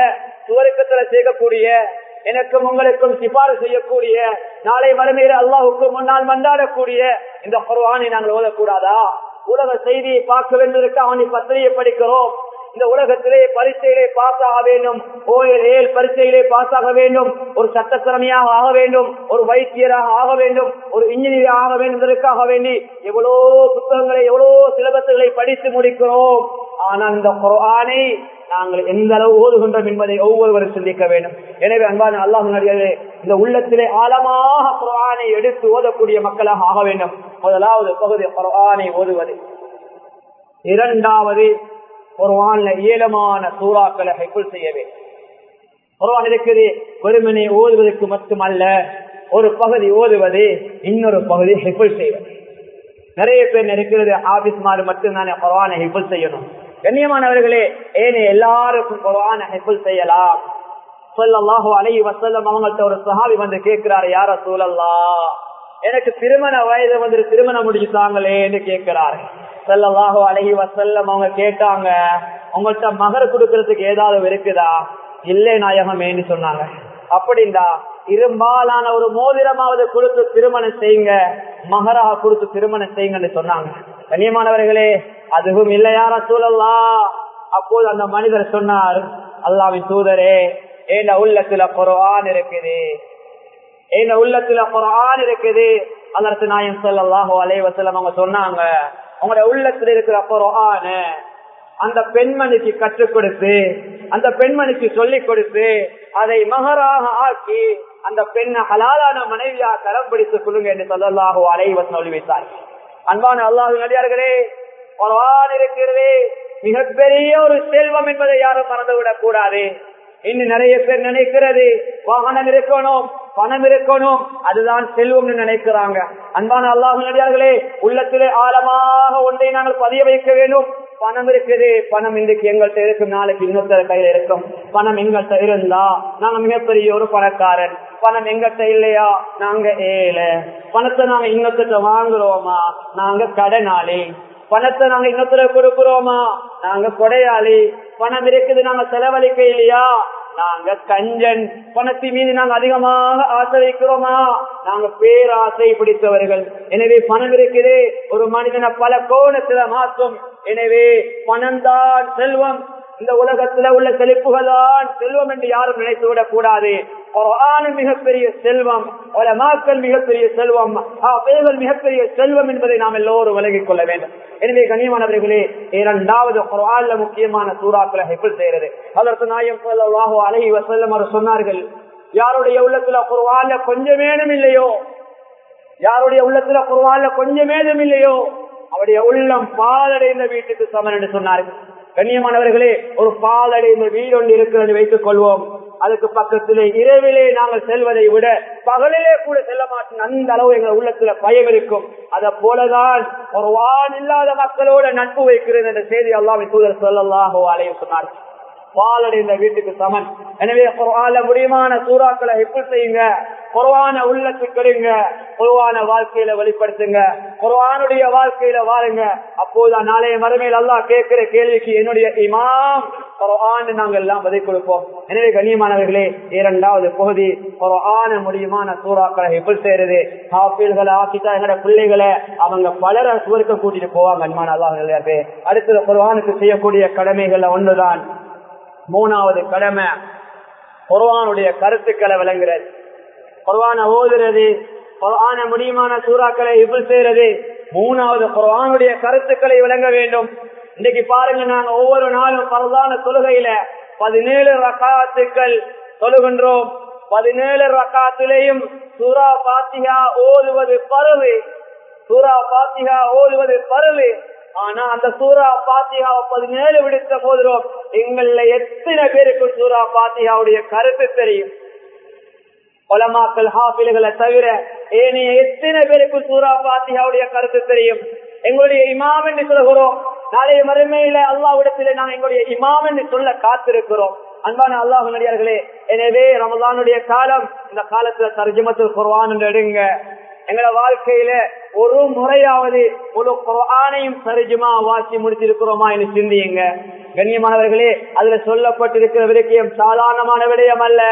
சுவருக்கத்துல சேர்க்கக்கூடிய எனக்கும் உங்களுக்கும் சிபாறு செய்யக்கூடிய நாளை வறுமையில அல்லாஹுக்கு முன்னால் மண்டாடக்கூடிய இந்த குர்வானை நாங்கள் ஓதக்கூடாதா? உலக செய்தியை பார்க்க வேண்டியதற்கு அவனை பத்திரிகை படிக்கிறோம். இந்த உலகத்திலே பரீட்சையிலே பாஸ் ஆக வேண்டும். ஓயல் ஏழு பரீட்சையிலே பாஸ் ஆக வேண்டும். ஒரு சட்டத்திறமையாக ஆக வேண்டும். ஒரு வைத்தியராக ஆக வேண்டும். ஒரு இன்ஜினியர் ஆக வேண்டும் என்பதற்காக வேண்டி எவ்வளோ புத்தகங்களை எவ்வளோ சிலபஸ்களை படித்து முடிக்கிறோம். ஆனால் இந்த குரானை நாங்கள் எந்த அளவு ஓதுகின்றோம் என்பதை ஒவ்வொருவரும் சிந்திக்க வேண்டும். எனவே அன்பான அல்லாஹ் நடிகர்களே இந்த உள்ளத்திலே ஆழமாக குரானை எடுத்து ஓதக்கூடிய மக்களாக ஆக வேண்டும். முதலாவது பகுதி குரானை ஓதுவது. இரண்டாவது குர்ஆன்ல ஏலமான சூறாக்களை ஹைக்குள் செய்ய வேண்டும். குர்ஆன் இருக்குது வெறுமனை ஓதுவதற்கு மட்டுமல்ல ஒரு பகுதி ஓதுவது இன்னொரு பகுதி ஹிஃபுல் செய்வது. நிறைய பேர் இருக்கிறது ஆபீஸ் மாறு மட்டும்தானே குர்ஆனை ஹிஃபுல் செய்யணும். கண்ணியமானவர்களே ஏனே எல்லாருக்கும் குர்ஆனை ஹிஃபுல் செய்யலாம். சொல்லல்லாஹோ அலை வஸல்லம் அவங்கள்ட்ட ஒரு சஹாபி வந்து கேட்கிறாரு யார சூழல்லா எனக்கு திருமண வயது வந்து திருமணம் முடிச்சுட்டாங்களேன்னு கேட்கிறாரு செல்லவாக அழகி வசல்லம் அவங்க கேட்டாங்க உங்கள்கிட்ட மகர் கொடுக்கறதுக்கு ஏதாவது இருக்குதா? இல்லை நாயகமேன்னு சொன்னாங்க. அப்படின்டா இரும்பாலான ஒரு மோதிரமாவது கொடுத்து திருமணம் செய்யுங்க மகராக கொடுத்து திருமணம் செய்யுங்கன்னு சொன்னாங்க. கண்ணியமானவர்களே அதுவும் இல்லையார சூழல்லா அப்போது அந்த மனிதர் சொன்னார் அல்லாவின் தூதரே ஏண்ட உள்ளத்துல குரான் இருக்குது? ஏன உள்ளத்துல குரான் இருக்குது. அதற்கு நாயம் சொல்லாஹோ அலைவசலம் அவங்க சொன்னாங்க. அவங்களோட உள்ளத்துல இருக்கிற குரான் அந்த பெண்மணிக்கு கற்றுக் கொடுத்து அந்த பெண்மணிக்கு சொல்லிக் கொடுத்து அதை மகராக ஆக்கி அந்த பெண்ணை ஹலாலான மனைவியா கரம் பிடித்துக் கொள்ளுங்க என்று சொல்லல்லாஹோ அலைவசம் சொல்லி அன்பான அல்லாஹு நடிகார்களே குரான் இருக்கிறது மிகப்பெரிய ஒரு செல்வம் என்பதை யாரும் மறந்துவிடக் கூடாது. இன்னும் நிறைய பேர் நினைக்கிறது வாகனம் இருக்கணும் பணம் இருக்கணும். அதுதான் செல்வம்னு நினைக்கிறாங்க. அன்பான அல்லாஹ் உள்ளத்திலே ஆழமாக ஒன்றை நாங்கள் பதிய வைக்க வேண்டும். பணம் இருக்குது. பணம் இன்றைக்கு எங்கள்கிட்ட இருக்கும். நாளைக்கு இன்னொருத்தர் கையில இருக்கும். பணம் எங்கள்கிட்ட இருந்தா நாங்க மிகப்பெரிய ஒரு பணக்காரன். பணம் எங்கள்கிட்ட இல்லையா? நாங்க ஏழை. பணத்தை நாங்க இன்னொருத்த வாங்குறோமா? நாங்க கடனாளி. பணத்தை நாங்க இன்னொருத்தர கொடுக்கிறோமா? நாங்க கொடையாளி. பணம் இருக்குது. நாங்க செலவழிக்க இல்லையா? நாங்க கஞ்சன் பணத்தை மீது நாங்க அதிகமாக ஆசை வைக்கிறோமா நாங்க பேராசை பிடித்தவர்கள். எனவே பணம் இருக்குது ஒரு மனிதனை பல கோணத்துல மாற்றும். எனவே பணம் தான் செல்வம். இந்த உலகத்துல உள்ள செழிப்புகள் தான் செல்வம் என்று யாரும் நினைத்து விடக் கூடாது. மிகப்பெரிய செல்வம் மாக்கள் மிகப்பெரிய செல்வம் பேர்கள் மிகப்பெரிய செல்வம் என்பதை நாம் எல்லோரும் விலகிக் கொள்ள வேண்டும். எனவே கனியமானவர்களே இரண்டாவது குரான்ல முக்கியமான சூறாக்களை ஹெப்பிள் செய்யறது அதற்கு நாயம் சொல்லாஹோ அலஹி வசல்லம் அவர் சொன்னார்கள் யாருடைய உள்ளத்துல குருவால கொஞ்சமேனும் இல்லையோ? யாருடைய உள்ளத்துல குருவால கொஞ்சமேனும் இல்லையோ? அவருடைய உள்ளம் பாலடைந்த வீட்டுக்கு சமன் என்று சொன்னார்கள். கண்ணியமானவர்களே ஒரு பாலடைந்த வீடு ஒன்று இருக்கிறது வைத்துக் கொள்வோம். அதுக்கு பக்கத்திலே இரவிலே நாங்கள் செல்வதை விட பகலிலே கூட செல்ல மாட்டோம். அந்த அளவு எங்கள் உள்ளத்துல பயம் இருக்கும். அதை போலதான் ஒரு வான் இல்லாத மக்களோட நட்பு வைக்கிறது என்ற செய்தி அல்லாவின் தூதர் சொல்லல்லாஹோ அலைய சொன்னார். பாலடைந்த வீட்டுக்கு சமன். எனவே குர்ஆன்ல முடியுமான சூறாக்களை எப்படி செய்யுங்க. குர்ஆன உள்ளத்துக்கு எடுங்க குர்ஆன வாழ்க்கையில வெளிப்படுத்துங்க. குரவானுடைய வாழ்க்கையில வாருங்க அப்போது நாளைய மறுமையில் அல்லாஹ் கேட்கிற கேள்விக்கு என்னுடைய இமாம் குர்ஆன் நாங்கள் எல்லாம் பதில் கொடுப்போம். எனவே கண்ணியமானவர்களே இரண்டாவது பகுதி குர்ஆன முடியுமான சூறாக்களை எப்படி செய்யறது. ஹாஃபில்களை ஆக்கிட்டா எங்கட பிள்ளைகளை அவங்க பலர சுவருக்கு கூட்டிட்டு போவாங்க அன்பான அல்லாஹ் அடுத்தது குரவானுக்கு செய்யக்கூடிய கடமைகள்ல ஒன்றுதான் மூணாவது கடமை குர்வானுடைய கருத்துக்களை விளங்குறது குர்வான ஓதுறது குர்வான முடியுமான சூறாக்களை இப்பிள் செய்யறது மூணாவது குர்வானுடைய கருத்துக்களை விளங்க வேண்டும். இன்னைக்கு பாருங்க நாங்க ஒவ்வொரு நாளும் பரவான தொழுகையில பதினேழு ரக்காத்துக்கள் தொழுகின்றோம். பதினேழு ரக்காத்திலேயும் சூரா பாத்திகா ஓதுவது பருவு. சூரா பாத்திகா ஓதுவது பருவு. ஆனா அந்த சூரா பாத்தியாவை பதினேழு விடுத்த போதிலும் எங்கள எத்தனை பேருக்கு சூரா பாத்தியாவுடைய கருத்து தெரியும்? ஹாபில்களை தவிர ஏனைய எத்தனை பேருக்கு சூரா பாத்தியாவுடைய கருத்து தெரியும்? எங்களுடைய இமாம் என்று சொல்கிறோம். நாளைய மறுமையில அல்லாவிடத்திலே நாங்கள் எங்களுடைய இமாம் என்று சொல்ல காத்திருக்கிறோம். அன்பான அல்லாஹ் நடிகார்களே எனவே ரமலானுடைய காலம் இந்த காலத்துல தர்ஜமத்தில் குர்வான் எடுங்க. எங்களோட வாழ்க்கையில ஒரு முறையாவது ஒரு குரானையும் சரிஜுமா வாசி முடிச்சிருக்கிறோமா என்று சிந்தியுங்க. கண்ணியமானவர்களே அதுல சொல்லப்பட்டிருக்கிற விடயம் சாதாரணமான விடயம் அல்ல.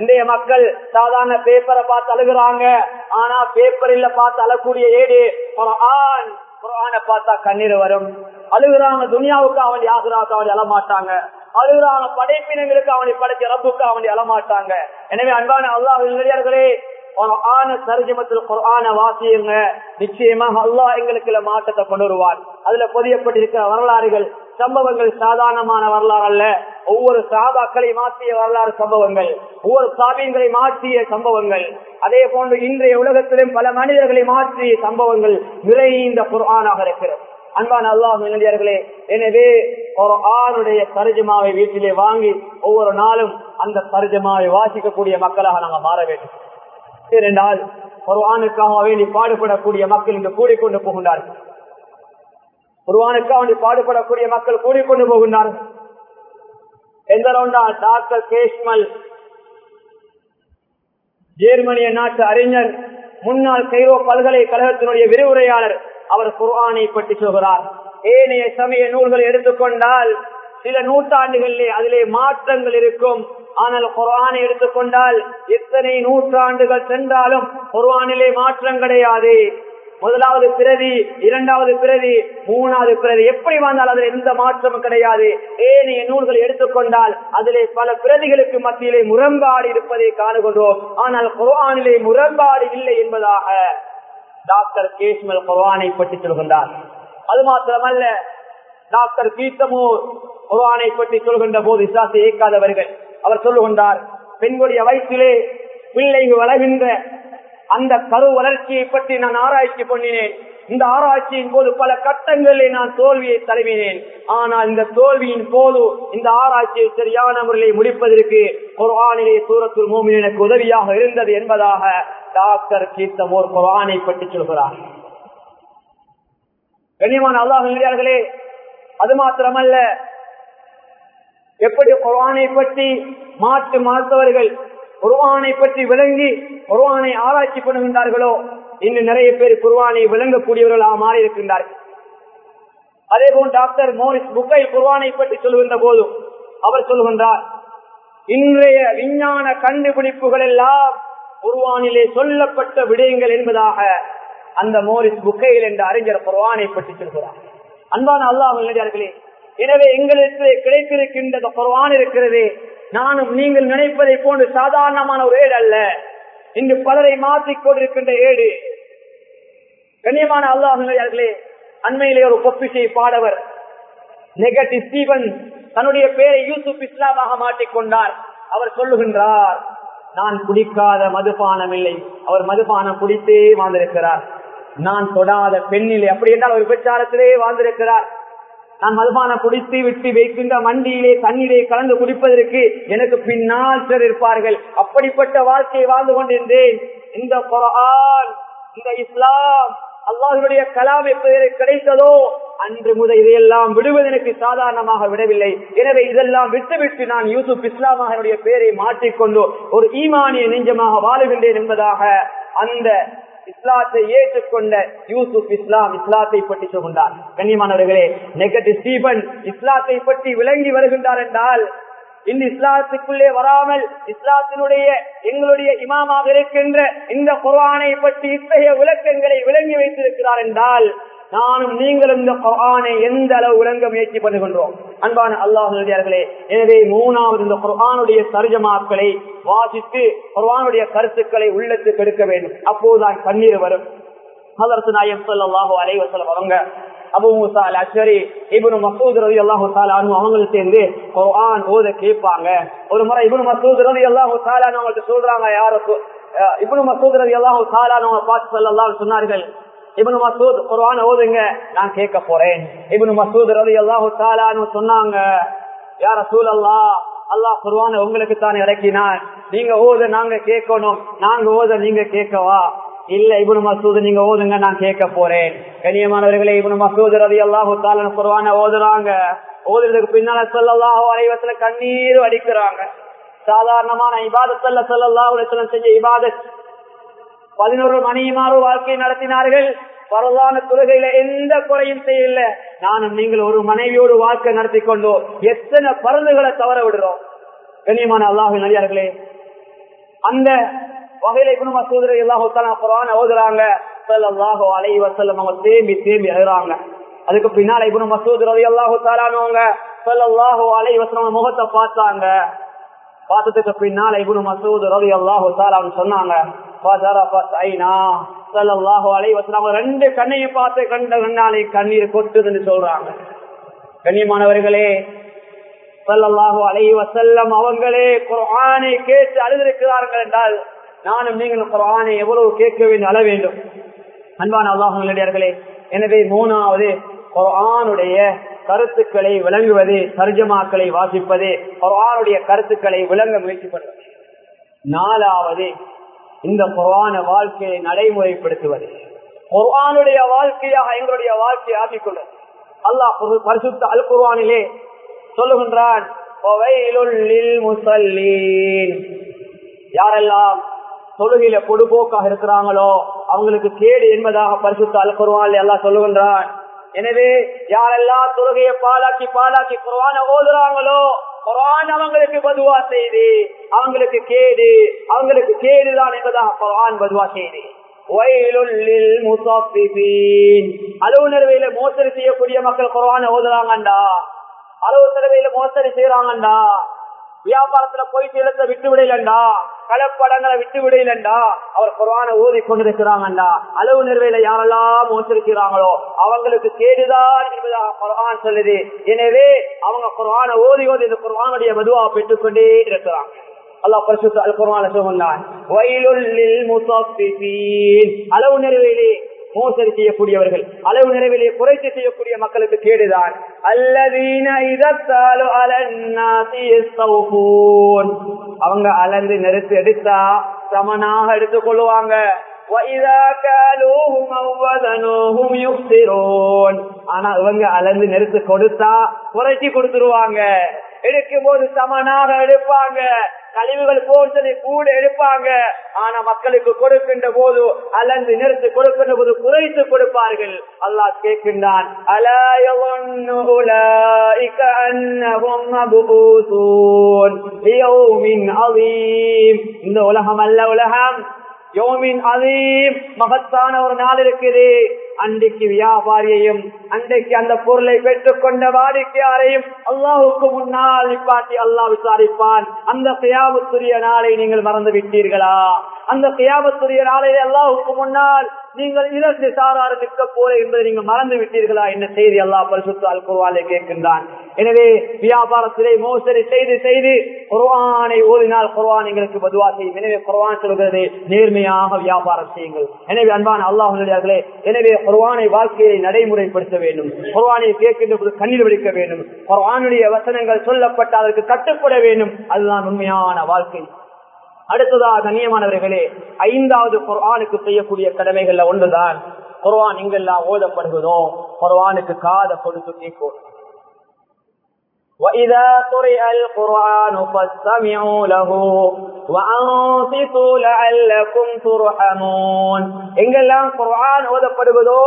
இன்றைய மக்கள் சாதாரண பேப்பரை பார்த்து அழுகிறாங்க. ஆனா பேப்பரில் பார்த்து அழக்கூடிய ஏடு குரான் குரான பார்த்தா கண்ணீர் வரும். அழுகிறாங்க துனியாவுக்கு அவன் யாசுராக்கு அவன் அழமாட்டாங்க. அழுகிறாங்க படைப்பினங்களுக்கு அவனை படைச்ச ரப்புக்கு அவனை அழமாட்டாங்க. எனவே அன்பான அல்லாஹ் இளைஞர்களே ஆன தர்ஜமத்தில் குரான வாசியுங்க. நிச்சயமாக அல்லாஹ் எங்களுக்கு மாற்றத்தை கொண்டு வருவார் அதுல பொதியப்பட்டிருக்கிற வரலாறுகள் சம்பவங்கள் சாதாரணமான வரலாறு அல்ல. ஒவ்வொரு சாதாக்களை மாற்றிய வரலாறு சம்பவங்கள். ஒவ்வொரு சாபியங்களை மாற்றிய சம்பவங்கள். அதே போன்று இன்றைய உலகத்திலும் பல மனிதர்களை மாற்றிய சம்பவங்கள் நிறைந்த குர்ஆனாக இருக்கிறது. அன்பான அல்லாஹ் நிலையர்களே எனவே ஒரு ஆணுடைய தர்ஜமாவை வீட்டிலே வாங்கி ஒவ்வொரு நாளும் அந்த தர்ஜமாவை வாசிக்கக்கூடிய மக்களாக நாங்கள் மாற வேண்டும். ஏனென்றால் ஒரு வேண்டி பாடுபடக்கூடிய மக்கள் இங்கு கூடிக்கொண்டு போகின்றார்கள் ஒருவானுக்காக வேண்டி பாடுபடக்கூடிய மக்கள் கூடிக்கொண்டு போகின்றார்கள் எந்த டாக்டர் கேஷ்மல் ஜெர்மனிய நாட்டு அறிஞர் முன்னாள் கைரோ பல்கலைக்கழகத்தினுடைய விரிவுரையாளர் அவர் குர்ஆனை பற்றி சொல்கிறார். ஏனைய சமய நூல்களை எடுத்துக்கொண்டால் சில நூற்றாண்டுகளிலே அதிலே மாற்றங்கள் இருக்கும். ஆனால் குர்ஆனை எடுத்துக்கொண்டால் எத்தனை நூற்றாண்டுகள் சென்றாலும் குர்ஆனிலே மாற்றம் கிடையாது. முதலாவது பிரதி இரண்டாவது பிரதி மூணாவது பிறவி. எப்படி வந்தால் அதில் எந்த மாற்றமும் கிடையாது. ஏனைய நூல்கள் எடுத்துக்கொண்டால் அதிலே பல பிரதிகளுக்கு மத்தியிலே முரண்பாடு இருப்பதை காணுகின்றோம். ஆனால் குர்ஆனிலே முரண்பாடு இல்லை என்பதாக டாக்டர் கேஷ்மல் குர்ஆனை பற்றி சொல்கின்றார். அது மாத்திரமல்ல டாக்டர் கீர்த்தமூர் குரானை பற்றி சொல்கின்ற போது விசுவாசை இயக்காதவர்கள் அவர் சொல்லுகின்றார் பெண்களுடைய வயிற்றிலே பிள்ளைங்க வளர்கின்ற அந்த கரு வளர்ச்சியை பற்றி நான் ஆராய்ச்சி பண்ணினேன். இந்த ஆராய்ச்சியின் போது பல கட்டங்களில் நான் தோல்வியை தழுவினேன். ஆனால் இந்த தோல்வியின் போது இந்த ஆராய்ச்சியை சரியான முறையில் முடிப்பதற்கு குரானிலே சூரத்துல் மூமின் எனக்கு உதவியாக இருந்தது என்பதாக டாக்டர் கீர்த்தமோர் குரானை பற்றி சொல்கிறார். கண்ணியமான அல்லாஹர்களே அது மாத்திரமல்ல. எப்படி குர்வானை பற்றி மாற்று மாற்றவர்கள் குர்வானை பற்றி விளங்கி குர்வானை ஆராய்ச்சி பண்ணுகின்றார்களோ இன்று நிறைய பேர் குர்வானை விளங்கக்கூடியவர்களாக மாறி இருக்கின்றார்கள் அதே போல் டாக்டர் மோரிஸ் புக்கை குர்வானை பற்றி சொல்கின்ற போதும் அவர் சொல்கின்றார் இன்றைய விஞ்ஞான கண்டுபிடிப்புகள் எல்லாம் குர்வானிலே சொல்லப்பட்ட விடயங்கள் என்பதாக அந்த மோரிஸ் புக்கையில் என்ற அறிஞர் குர்வானை பற்றி சொல்கிறார். அன்பான அல்லாஹ் நிலையார்களே எனவே எங்களுக்கு கிடைத்திருக்கின்ற குர்ஆன் இருக்கிறது. நானும் நீங்கள் நினைப்பதை போன்று சாதாரணமான ஒரு ஏடு அல்ல. இன்று பலரை மாற்றிக் கொண்டிருக்கின்ற ஏடு. கண்ணியமான அல்லாஹர்களே அண்மையிலே ஒரு பொப்பிசை பாடவர் நெகட்டிவ் ஸ்டீவன் தன்னுடைய பேரை யூசுப் இஸ்லாமாக மாற்றிக்கொண்டார் அவர் சொல்லுகின்றார் நான் குடிக்காத மதுபானம் இல்லை. அவர் மதுபானம் குடித்தே வாழ்ந்திருக்கிறார். நான் தொடாத பெண்ணிலே. அப்படி என்றால் ஒரு பிரச்சாரத்திலே வாழ்ந்திருக்கிறார். நான் மதுபானம் குடித்து விட்டு வைக்கின்ற மண்டியிலே தண்ணீரை கலந்து குடிப்பதற்கு எனக்கு பின்னால் சிலர் இருப்பார்கள் அப்படிப்பட்ட வாழ்க்கையை வாழ்ந்து கொண்டிருந்தேன். இந்த குரான் இந்த இஸ்லாம் அல்லாஹுடைய கலாம் எப்போது கிடைத்ததோ அன்று முதல் இதையெல்லாம் விடுவது எனக்கு சாதாரணமாக விடவில்லை. எனவே இதெல்லாம் விட்டுவிட்டு நான் யூசுப் இஸ்லாமாக என்னுடைய பெயரை மாற்றிக்கொண்டு ஒரு ஈமானிய நெஞ்சமாக வாழுகின்றேன் என்பதாக அந்த இஸ்லாத்தை ஏற்றுக்கொண்ட யூசுப் இஸ்லாம் இஸ்லாத்தை பற்றி சொல்கின்றார். கண்ணியமானவர்களே நெகட்டிவ் ஸ்டீபன் இஸ்லாத்தை பற்றி விளங்கி வருகின்றார் என்றால் இந்த இஸ்லாத்துக்குள்ளே வராமல் இஸ்லாத்தினுடைய எங்களுடைய இமாமாக இருக்கின்ற இந்த குரானை பற்றி இத்தகைய விளக்கங்களை விளங்கி வைத்திருக்கிறார் என்றால் நானும் நீங்கள் இந்த குர்ஆனை எந்த அளவு விளங்க முயற்சி பண்ணுகின்றோம் அன்பான அல்லாஹர்களே எனவே மூணாவது இந்த குர்ஆனுடைய தர்ஜமாக்களை வாசித்து குர்ஆனுடைய கருத்துக்களை உள்ளத்துக்கு எடுக்க வேண்டும். அப்போதுதான் கண்ணீர் வரும். அதற்கு நாயம் சொல்லாஹோ அலைவசலம் அவங்க அபு முசா அல் அஸ்வரி இபுனு மசூத் ரவி அல்லாஹு தாலானு அவங்களும் சேர்ந்து குர்ஆன் ஓத கேட்பாங்க. ஒரு முறை இபுனு மசூத் ரவி அல்லாஹு தாலானு அவங்கள்ட்ட சொல்றாங்க யாருக்கு இபுனு மசூத் ரவி அல்லாஹு தாலானு பார்த்து சொல்லலாம் சொன்னார்கள் இபனு மசூத் குர்ஆன் ஓதுங்க. நான் கேட்க போறேன். இபனு மசூத் ரவி அல்லாஹு தாலானு சொன்னாங்க யார சூழல்லா அல்லாஹ் குர்ஆன உங்களுக்கு தான் இறக்கினான். நீங்க ஓத நாங்க கேட்கணும். நாங்க ஓத நீங்க கேட்கவா? இல்ல இபுனு மசூத் நீங்க ஓதுங்க நான் கேட்க போறேன். கண்ணியமானவர்களே இபுனு மசூத் ரவி அல்லாஹு தாலன் குர்ஆன ஓதுறாங்க. ஓதுறதுக்கு பின்னால சொல்லல்லாஹோ அலைவசல கண்ணீர் அடிக்கிறாங்க. சாதாரணமான இபாதத்தல்ல சொல்லல்லாஹு செஞ்ச இபாதத் பதினோரு மணியுமாறு வாழ்க்கை நடத்தினார்கள். பரவான தொழுகையில எந்த குறையும் செய்யல. நானும் நீங்கள் ஒரு மனைவியோடு வாழ்க்கை நடத்தி கொண்டோ எத்தனை பருந்துகளை தவற விடுறோம். கண்ணியமான அல்லாஹு நடிகார்களே அந்த வகையில இப்ப மசூதரை எல்லாம் குரான் ஓதுறாங்க. சல்லாஹோ அலை வசல்லம் அவங்க தேம்பி தேம்பி அழுறாங்க அதுக்கு பின்னால இபுன் மசூத் ரவி அல்லாஹு தாலானவங்க சல்லாஹோ அலை வசல்லம் முகத்தை பார்த்தாங்க. பார்த்ததுக்கு பின்னால இபுன் மசூதர் ரவி அல்லாஹு தாலான்னு சொன்னாங்க ரெண்டு கண்ணையும் பார்த்து கண்ட கண்ணாலே கண்ணீர் கொட்டுதுன்னு சொல்றாங்க. கண்ணியமானவர்களே சல்லாஹு அலைஹி வசல்லம் அவங்களே குரானை கேட்டு அழுதிருக்கிறார்கள் என்றால் நானும் நீங்களும் குரானை எவ்வளவு கேட்க வேண்டும் அள வேண்டும். அன்பான அல்லாஹர்களே எனவே மூணாவது குரானுடைய கருத்துக்களை விளங்குவது தர்ஜமாக்களை வாசிப்பது குரானுடைய கருத்துக்களை விளங்க முயற்சிப்படுவது நாலாவது இந்த குரான வாழ்க்கையை நடைமுறைப்படுத்துவது. குர்ஆனுடைய வாழ்க்கையாக எங்களுடைய வாழ்க்கையை ஆக்கிக்கொள்வது. அல்லாஹ் பரிசுத்த அல் குர்வானிலே சொல்லுகின்றான் யாரெல்லாம் தொழுகையில பொடுபோக்காக இருக்கிறாங்களோ அவங்களுக்கு கேடு என்பதாக பரிசுத்த அல் குர்வான் எல்லாம் சொல்லுகின்றான். எனவே யாரெல்லாம் தொழுகையை பாலாக்கி பாலாக்கி குர்வான ஓதுறாங்களோ குரான் அவங்களுக்கு பதுவா செய்து அவங்களுக்கு கேடு அவங்களுக்கு கேடுதான் என்பதாக குரான் பதுவா செய்து. அளவு நிறுவையில மோசடி செய்யக்கூடிய மக்கள் குரான ஓதுறாங்கண்டா? அளவு நிலவையில மோசடி செய்யறாங்கண்டா வியாபாரத்துல போய் செலுத்த விட்டு விடையிலண்டா கலப்படங்களை விட்டு விடையிலண்டா அவர் குரான ஓதி கொண்டிருக்கிறாங்கண்டா அளவு நிறுவையில யாரெல்லாம் மோசடிக்கிறாங்களோ அவங்களுக்கு கேடுதான் என்பதாக குரான் சொல்லுது. எனவே அவங்க குரான ஓதி ஓதி இந்த குரானுடைய மதுவா பெற்றுக்கொண்டே இருக்கிறாங்க. அல்லாஹ் பரிசுத்த அல் அளவு நிறைவிலே மோசடி செய்யக்கூடியவர்கள் அளவு நிறைவிலே குறைத்து செய்யக்கூடிய மக்களுக்கு கேடுதான். அல்லதீன இதத்தாலு அவங்க அளந்து நெருத்து எடுத்தா சமனாக எடுத்துக் கொள்ளுவாங்க ஆனா இவங்க அளந்து நெருத்து கொடுத்தா குறைச்சி கொடுத்துருவாங்க. எடுக்கும் போது சமனாக எடுப்பாங்க. கழிவுகள் போன்றதை கூட எடுப்பாங்க. ஆனா மக்களுக்கு கொடுக்கின்ற போது அலந்து நிறுத்து கொடுக்கின்ற போது குறைத்து கொடுப்பார்கள். அல்லாஹ் கேட்கின்றான் இந்த உலகம் அல்ல உலகம். யோமின் அதீம் மகத்தான ஒரு நாள் இருக்குது. அன்றைக்கு வியாபாரியையும் அன்றைக்கு அந்த பொருளை பெற்றுக் கொண்ட வாடிக்கையாரையும் அல்லாவுக்கு முன்னால் நிப்பாட்டி அல்லாஹ் விசாரிப்பான். அந்த கியாபத்துரிய நாளை நீங்கள் மறந்து விட்டீர்களா? அந்த கியாபத்துரிய நாளை அல்லாஹுக்கு முன்னால் நீங்கள் இரண்டு சாராறு நிற்க போல என்பதை நீங்கள் மறந்து விட்டீர்களா? என்ன செய்தி அல்லாஹ் பரிசுத்து அல் குருவாலே கேட்கின்றான். எனவே வியாபாரத்திலே மோசடி செய்து செய்து குர்வானை ஓதினால் குர்வான் எங்களுக்கு பதுவா செய்யும். எனவே குர்வான் சொல்கிறது நேர்மையாக வியாபாரம் செய்யுங்கள். எனவே அன்பான அல்லாஹ் எனவே குர்வானை வாழ்க்கையை நடைமுறைப்படுத்த வேண்டும். குர்வானை கேட்கின்ற போது கண்ணீர் வடிக்க வேண்டும். குர்வானுடைய வசனங்கள் சொல்லப்பட்ட அதற்கு கட்டுப்பட வேண்டும். அதுதான் உண்மையான வாழ்க்கை. அடுத்ததாக கண்ணியமானவர்களே ஐந்தாவது குர்ஆனுக்கு செய்யக்கூடிய கடமைகள்ல ஒன்றுதான் குர்வான் எங்கெல்லாம் ஓதப்படுகிறதோ குர்வானுக்கு காத கொடுத்து கேட்கும் وَإِذَا قُرِئَ الْقُرْآنُ فَاسْتَمِعُوا لَهُ وَأَنصِتُوا لَعَلَّكُمْ تُرْحَمُونَ எங்கெல்லாம் குர்ஆன் ஓதப்படுவதோ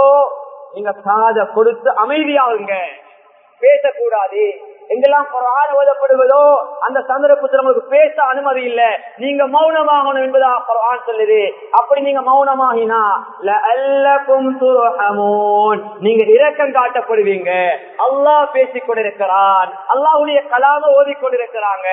நீங்க காத கொடுத்து அமைதியாகுங்க பேசக்கூடாது எங்கெல்லாம் குரான் ஓதப்படுவதோ அந்த சந்தர்ப்பத்தில் உங்களுக்கு பேச அனுமதி இல்ல. நீங்க மௌனமாகணும் என்பதா குரான் சொல்லுது. அப்படி நீங்க மௌனமாகினா நீங்க இரக்கம் காட்டப்படுவீங்க. அல்லாஹ் பேசிக் கொண்டிருக்கிறான். அல்லாஹுடைய கலாம ஓதி கொண்டிருக்கிறாங்க.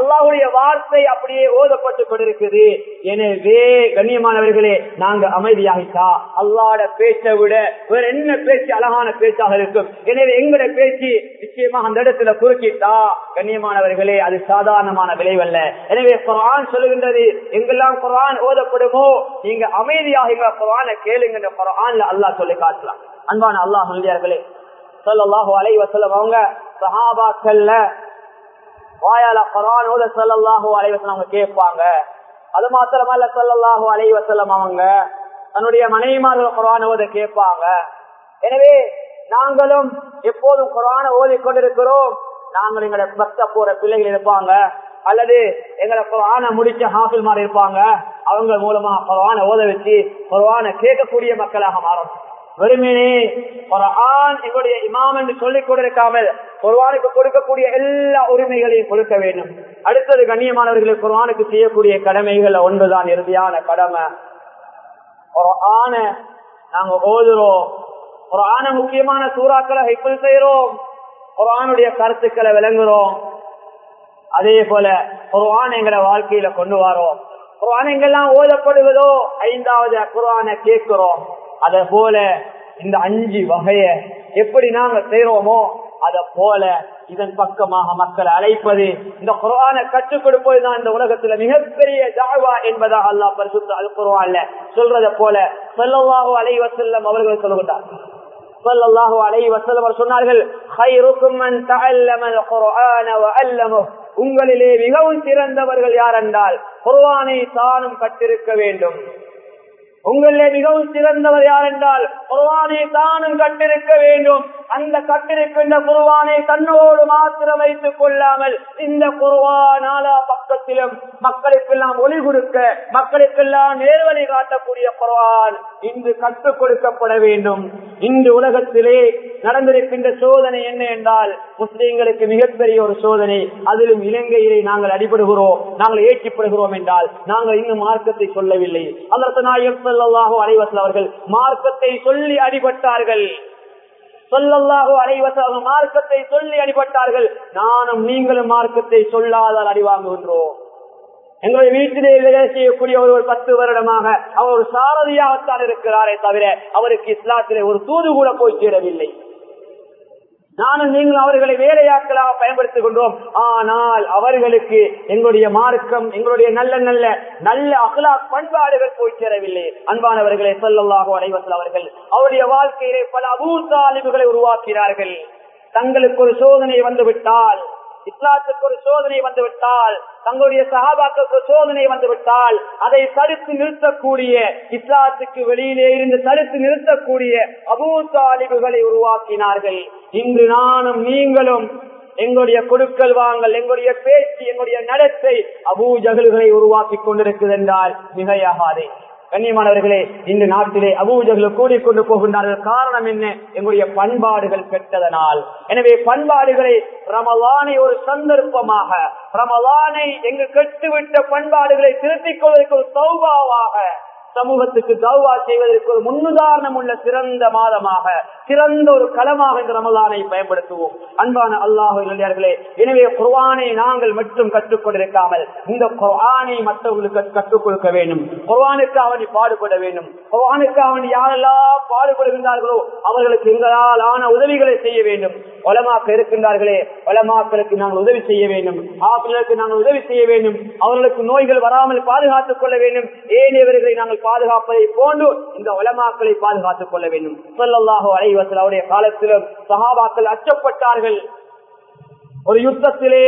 அல்லாஹுடைய வார்த்தை அப்படியே ஓதப்பட்டு கொண்டிருக்குது. எனவே கண்ணியமானவர்களே நாங்க அமைதியாகிட்டா அல்லாட பேச்சை விட வேற என்ன பேச்சு அழகான பேச்சாக இருக்கும். எனவே எங்களோட பேச்சு நிச்சயமாக அந்த இடத்துல குறுக்கிட்டா கண்ணியமானவர்களே அது சாதாரணமான விளைவல்ல. எனவே குரான் சொல்லுகின்றது எங்கெல்லாம் குரான் ஓதப்படுமோ நீங்க அமைதியாக எங்க குரான கேளுங்க குரான்ல அல்லாஹ் சொல்லி காட்டலாம் அன்பான அல்லாஹ் சொல்லியார்களே சொல்லல்லாஹு அலை வசலம் அவங்க சஹாபாக்கள்ல வாயால குரான் ஓத சொல்லல்லாஹு அலை வசலம் அவங்க கேட்பாங்க. அது மாத்திரமல்ல சொல்லல்லாஹு அலை வசலம் அவங்க தன்னுடைய மனைவிமார்கள் குரான் ஓத கேட்பாங்க. எனவே நாங்களும் எப்போதும் குரான ஓதி கொண்டிருக்கிறோம் நாங்கள் எங்களை பக்த போற பிள்ளைகள் இருப்பாங்க. அல்லது எங்களை குரான முடிச்ச ஹாஃபில் மாதிரி இருப்பாங்க. அவங்க மூலமா குரான ஓத வச்சு குரான கேட்கக்கூடிய மக்களாக மாறும். வெறுமனே குரான் எங்களுடைய இமாம் என்று சொல்லிக் கொண்டிருக்காமல் குர்வானுக்கு கொடுக்கக்கூடிய எல்லா உரிமைகளையும் கொடுக்க வேண்டும். அடுத்தது கண்ணியமானவர்களை குர்வானுக்கு செய்யக்கூடிய கடமைகள் ஒன்றுதான் இறுதியான கடமை. குரான நாங்க ஓதுறோம். ஒரு ஆன முக்கியமான சூறாக்களை ஹைப்பில் செய்யறோம் குரானுடைய கருத்துக்களை விளங்குறோம் அதே போல ஒரு எங்களை வாழ்க்கையில கொண்டு வரோம். குரான் எங்கெல்லாம் ஓதப்படுவதோ ஐந்தாவது குரானை கேட்கிறோம். அத போல இந்த அஞ்சு வகைய எப்படி நாங்க செய்யறோமோ அத போல இதன் பக்கமாக மக்களை அழைப்பது இந்த குரானை கற்றுக் கொடுப்பதுதான் இந்த உலகத்துல மிகப்பெரிய தாவா என்பதாக அல்லாஹ் பரிசுத்த அது குரான்ல சொல்றத போல சொல்லவாக அலைவசல்லம் அவர்கள் சொல்லுகிறார் சல்லல்லாஹு அலை வசலம் சொன்னார்கள் உங்களிலே மிகவும் சிறந்தவர்கள் யார் என்றால் குர்வானை தானும் கற்றிருக்க வேண்டும். உங்களிலே மிகவும் சிறந்தவர் யார் என்றால் குர்வானை தானும் கட்டிருக்க வேண்டும். அந்த கட்டிருக்கின்ற குருவானை தன்னோடு மாத்திரம் வைத்துக் கொள்ளாமல் இந்த குருவானாலா பக்கத்திலும் மக்களுக்கெல்லாம் ஒளி கொடுக்க மக்களுக்கெல்லாம் நேர்வழி காட்டக்கூடிய குருவான் இன்று கற்றுக் கொடுக்கப்பட வேண்டும். இன்று உலகத்திலே நடந்திருக்கின்ற சோதனை என்ன என்றால் முஸ்லீம்களுக்கு மிகப்பெரிய ஒரு சோதனை அதிலும் இலங்கையிலே நாங்கள் அடிபடுகிறோம் நாங்கள் ஏற்றிப்படுகிறோம் என்றால் நாங்கள் இன்னும் மார்க்கத்தை சொல்லவில்லை. அதற்கு நாயகம் அலைவசல் அவர்கள் மார்க்கத்தை சொல்லி அடிபட்டார்கள். சொல்லல்லாகோ அலைவசல் மார்க்கத்தை சொல்லி அடிபட்டார்கள். நானும் நீங்களும் மார்க்கத்தை சொல்லாதால் அடிவாங்குகின்றோம் எங்களுடைய வீட்டிலே வேலை செய்யக்கூடிய ஒரு ஒரு பத்து வருடமாக அவர் ஒரு சாரதியாகத்தான் இருக்கிறாரே தவிர அவருக்கு இஸ்லாத்திலே ஒரு தூது கூட போய் சேரவில்லை. நானும் நீங்கள் அவர்களை வேலையாட்களாக பயன்படுத்திக் கொண்டோம். ஆனால் அவர்களுக்கு எங்களுடைய மார்க்கம் எங்களுடைய நல்ல நல்ல நல்ல அகலா பண்பாடுகள் போய் சேரவில்லை. அன்பானவர்களை சொல்லலாக அனைவர்கள் அவர்கள் அவருடைய வாழ்க்கையிலே பல அபூசாலிவுகளை உருவாக்கிறார்கள் தங்களுக்கு ஒரு சோதனை வந்துவிட்டால் இஸ்லாத்துக்கு ஒரு சோதனை வந்துவிட்டால் தங்களுடைய சகாபாக்களுக்கு ஒரு சோதனை வந்துவிட்டால் அதை தடுத்து நிறுத்தக்கூடிய இஸ்லாத்துக்கு வெளியிலே இருந்து தடுத்து நிறுத்தக்கூடிய அபூசாலிவுகளை உருவாக்கினார்கள். இன்று நானும் நீங்களும் எங்களுடைய கொடுக்கல் வாங்கல் எங்களுடைய பேச்சு எங்களுடைய நடத்தை அபூஜகல்களை உருவாக்கி கொண்டிருக்கிறது என்றால் மிகையாகாதே. கண்ணியமானவர்களே இந்த நாட்டிலே அபூஜர்கள் கூடிக்கொண்டு போகின்றார்கள். காரணம் என்ன? எங்களுடைய பண்பாடுகள் கெட்டதனால். எனவே பண்பாடுகளை ரமலானை ஒரு சந்தர்ப்பமாக ரமலானை எங்கு கெட்டுவிட்ட பண்பாடுகளை திருத்திக் கொள்வதற்கு ஒரு சௌபாவாக சமூகத்துக்கு தௌவா செய்வதற்கு ஒரு முன்னுதாரணம் உள்ள சிறந்த மாதமாக சிறந்த ஒரு களமாக இந்த ரமலானை பயன்படுத்துவோம். அன்பான அல்லாஹர்களே எனவே குர்வானை நாங்கள் மட்டும் கற்றுக் கொண்டிருக்காமல் இந்த குர்ஆனை மற்றவர்களுக்கு கற்றுக் கொடுக்க வேண்டும். குர்வானுக்கு அவனை பாடுபட வேண்டும். குர்வானுக்கு அவன் யாரெல்லாம் பாடுபடுகின்றார்களோ அவர்களுக்கு எங்களால் ஆன உதவிகளை செய்ய வேண்டும். வளமாக்க இருக்கின்றார்களே வளமாக்களுக்கு நாங்கள் உதவி செய்ய வேண்டும். ஆப்பிளுக்கு நாங்கள் உதவி செய்ய வேண்டும். அவர்களுக்கு நோய்கள் வராமல் பாதுகாத்துக் கொள்ள வேண்டும். ஏனையவர்களை நாங்கள் பாதுகாப்பதை போன்று இந்த வளமாக்களை பாதுகாத்துக் கொள்ள வேண்டும். சொல்லல்லாஹோ அலைவசல் அவருடைய காலத்திலும் சகாபாக்கள் அச்சப்பட்டார்கள். ஒரு யுத்தத்திலே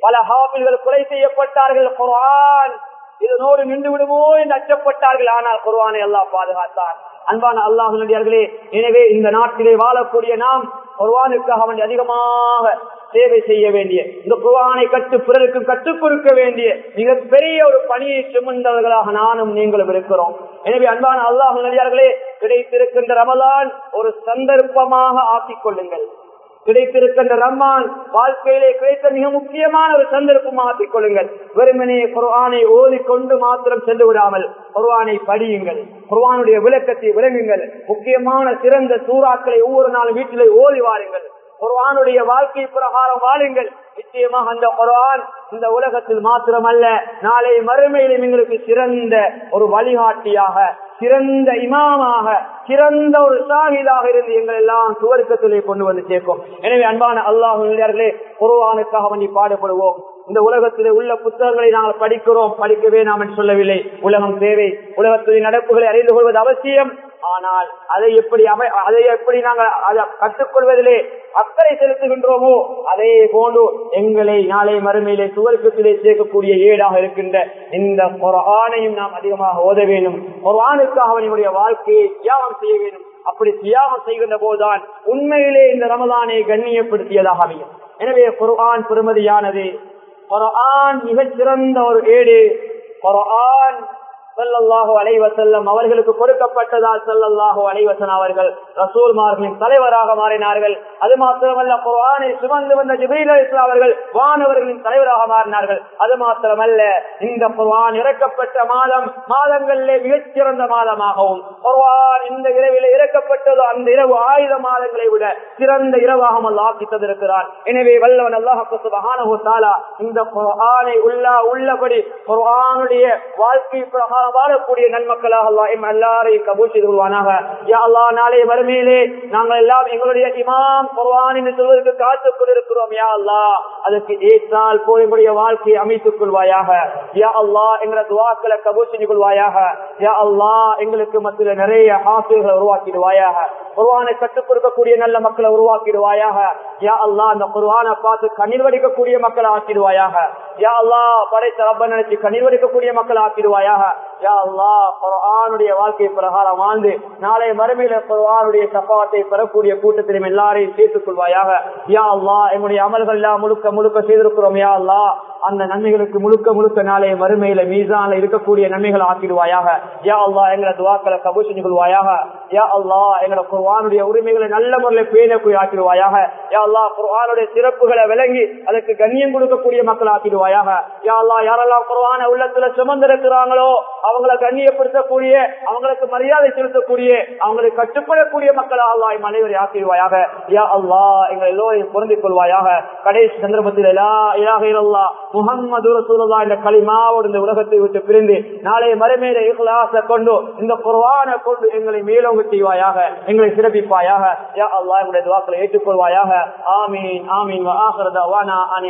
பல ஹாபில்கள் கொலை செய்யப்பட்டார்கள். குர்ஆன் இதனோடு நின்று விடுமோ என்று அச்சப்பட்டார்கள். ஆனால் குர்ஆனை எல்லாம் பாதுகாத்தார். அன்பான அல்லாஹர்களே எனவே இந்த நாட்டிலே வாழக்கூடிய நாம் குர்வானுக்காக வேண்டிய அதிகமாக சேவை செய்ய வேண்டிய இந்த குர்வானை கற்று பிறருக்கு கற்றுக் கொடுக்க வேண்டிய மிகப்பெரிய ஒரு பணியை சுமந்தவர்களாக நானும் நீங்களும் இருக்கிறோம். எனவே அன்பான அல்லாஹ் நடிகார்களே கிடைத்திருக்கின்ற ரமலான் ஒரு சந்தர்ப்பமாக ஆக்கிக் கொள்ளுங்கள். கிடைத்திருக்கின்ற ரம்மான் வாழ்க்கையிலே கிடைத்த மிக முக்கியமான ஒரு சந்தர்ப்பம் மாற்றிக் கொள்ளுங்கள். வெறுமனே குர்வானை ஓதிக்கொண்டு மாத்திரம் சென்று விடாமல் குர்வானை படியுங்கள். குர்வானுடைய விளக்கத்தை விளங்குங்கள். முக்கியமான சிறந்த சூறாக்களை ஒவ்வொரு நாளும் வீட்டிலே ஓதி வாருங்கள். குர்வானுடைய வாழ்க்கை பிரகாரம் வாழுங்கள். நிச்சயமாக அந்த குரான் இந்த உலகத்தில் மாத்திரமல்ல நாளை மறுமையிலும் எங்களுக்கு சிறந்த ஒரு வழிகாட்டியாக சிறந்த இமாமாக சிறந்த ஒரு சாகிதாக இருந்து எங்கள் எல்லாம் சுவர்க்கத்திலே கொண்டு வந்து சேர்க்கும். எனவே அன்பான அல்லாஹர்களே குருவானுக்காக வேண்டி பாடுபடுவோம். இந்த உலகத்திலே உள்ள புத்தகங்களை நாங்கள் படிக்கிறோம் படிக்கவே நாம் என்று சொல்லவில்லை. உலகம் தேவை. உலகத்துடைய நடப்புகளை அறிந்து கொள்வது அவசியம். ஆனால் அதை எப்படி அமை அதை எப்படி நாங்கள் அதை கற்றுக்கொள்வதிலே அக்கறை செலுத்துகின்றோமோ அதே போன்று எங்களை நாளை மறுமையிலே சுவர்க்கத்திலே சேர்க்கக்கூடிய ஏடாக இருக்கின்ற இந்த குரானையும் நாம் அதிகமாக ஓத வேண்டும். குரானுக்காக அவனுடைய வாழ்க்கையை தியாகம் செய்ய வேண்டும். அப்படி தியாகம் செய்கின்ற போதுதான் உண்மையிலே இந்த ரமதானை கண்ணியப்படுத்தியதாக அமையும். எனவே குரான் பெருமதியானது குர்ஆன் மிகச்சிறந்த ஒரு ஏடு. குர்ஆன் சல்லல்லாஹு அலைவசல்லம் அவர்களுக்கு கொடுக்கப்பட்டதால் சல்லல்லாஹு அலைவசன் அவர்கள் ரசூல்மார்களின் தலைவராக மாறினார்கள். அது மாத்திரமல்ல குரானை சுமந்து வந்த ஜிபீல் இஸ்லாம் அவர்கள் வானவர்களின் தலைவராக மாறினார்கள். அது மாத்திரமல்ல இந்த குர்ஆன் இறக்கப்பட்ட மாதம் மாதங்களிலே மிகச்சிறந்த மாதமாகவும் குர்ஆன் இந்த இரவில் இறக்கப்பட்டதோ அந்த இரவு ஆயுத மாதங்களை விட சிறந்த இரவாக அல்லாஹ் தந்திருக்கிறார் எனவே வல்லவன் அல்லாஹு சுபஹானஹு தாலா இந்த குர்ஆனை உள்ளா உள்ளபடி குர்ஆனுடைய வாழ்க்கை பிரகாரம் வாழக்கூடிய நன்மக்களாக அல்லாஹ் எம் எல்லாரையும் கபூல் செய்து கொள்வானாக. யா அல்லாஹ் நாளை வறுமையிலே நாங்கள் எல்லாம் எங்களுடைய இமாம் குர்ஆன் என்று சொல்வதற்கு காத்துக் கொண்டிருக்கிறோம். யா அல்லா அதற்கு ஏற்றால் போயக்கூடிய வாழ்க்கையை அமைத்துக் கொள்வாயாக. யா அல்லா எங்களை துவாக்களை கபூல் செஞ்சு கொள்வாயாக. யா அல்லா எங்களுக்கு மத்தியில் நிறைய ஆசிரியர்களை உருவாக்கிடுவாயாக. குர்ஆனை கற்றுக் கொடுக்கக்கூடிய நல்ல மக்களை உருவாக்கிடுவாயாக. யா அல்லா அந்த குர்ஆனை பார்த்து கண்ணீர் வடிக்கக்கூடிய மக்களை ஆக்கிடுவாயாக. யா அல்லா படைத்த ரப்ப நினைச்சு கண்ணீர் வடிக்கக்கூடிய மக்களை ஆக்கிடுவாயாக. யா வாழ்க்கை பிரகாரம் வாழ்ந்து நாளை மறுமையில குரானுடைய சப்பாத்தை பெறக்கூடிய கூட்டத்திலும் எல்லாரையும் சேர்த்துக் கொள்வாயாக. யா அல்லா என்னுடைய அமல்கள் எல்லாம் முழுக்க முழுக்க செய்திருக்கிறோம் யா அல்லா அந்த நன்மைகளுக்கு முழுக்க முழுக்க நாளைய மறுமையில மீசான இருக்கக்கூடிய நன்மைகள் ஆக்கிடுவாயாக. யா அல்லா எங்களை துவாக்களை கபூல் செஞ்சு கொள்வாயாக. யா அல்லா எங்களை குர்வானுடைய உரிமைகளை நல்ல முறையில் பேணக்கூடிய ஆக்கிடுவாயாக. யா அல்லா குர்வானுடைய சிறப்புகளை விளங்கி அதற்கு கண்ணியம் கொடுக்கக்கூடிய மக்கள் ஆக்கிடுவாயாக. யா அல்லா யாரெல்லாம் குர்வான உள்ளத்துல சுமந்திருக்கிறாங்களோ அவங்களை கண்ணியப்படுத்தக்கூடிய அவங்களுக்கு மரியாதை செலுத்தக்கூடிய அவங்களை கட்டுப்படக்கூடிய மக்கள் அல்லாஹ் அனைவரை ஆக்கிடுவாயாக. யா அல்லா எங்களை எல்லோரையும் பொருந்திக் கொள்வாயாக. கடைசி சந்தர்ப்பத்தில் எல்லா இலாக இல்லல்லா முகம்மது ரசூலுல்லா என்ற களிமாவோடு இந்த உலகத்தை விட்டு பிரிந்து நாளை மறுமையில இஹ்லாஸ கொண்டு இந்த குர்வான கொண்டு எங்களை மேலோங்க செய்வாயாக எங்களை சிறப்பிப்பாயாக. யா அல்லா எங்களுடைய துவாக்களை ஏற்றுக்கொள்வாயாக. ஆமீன் ஆமீன் ஆகிறதா வானா அணி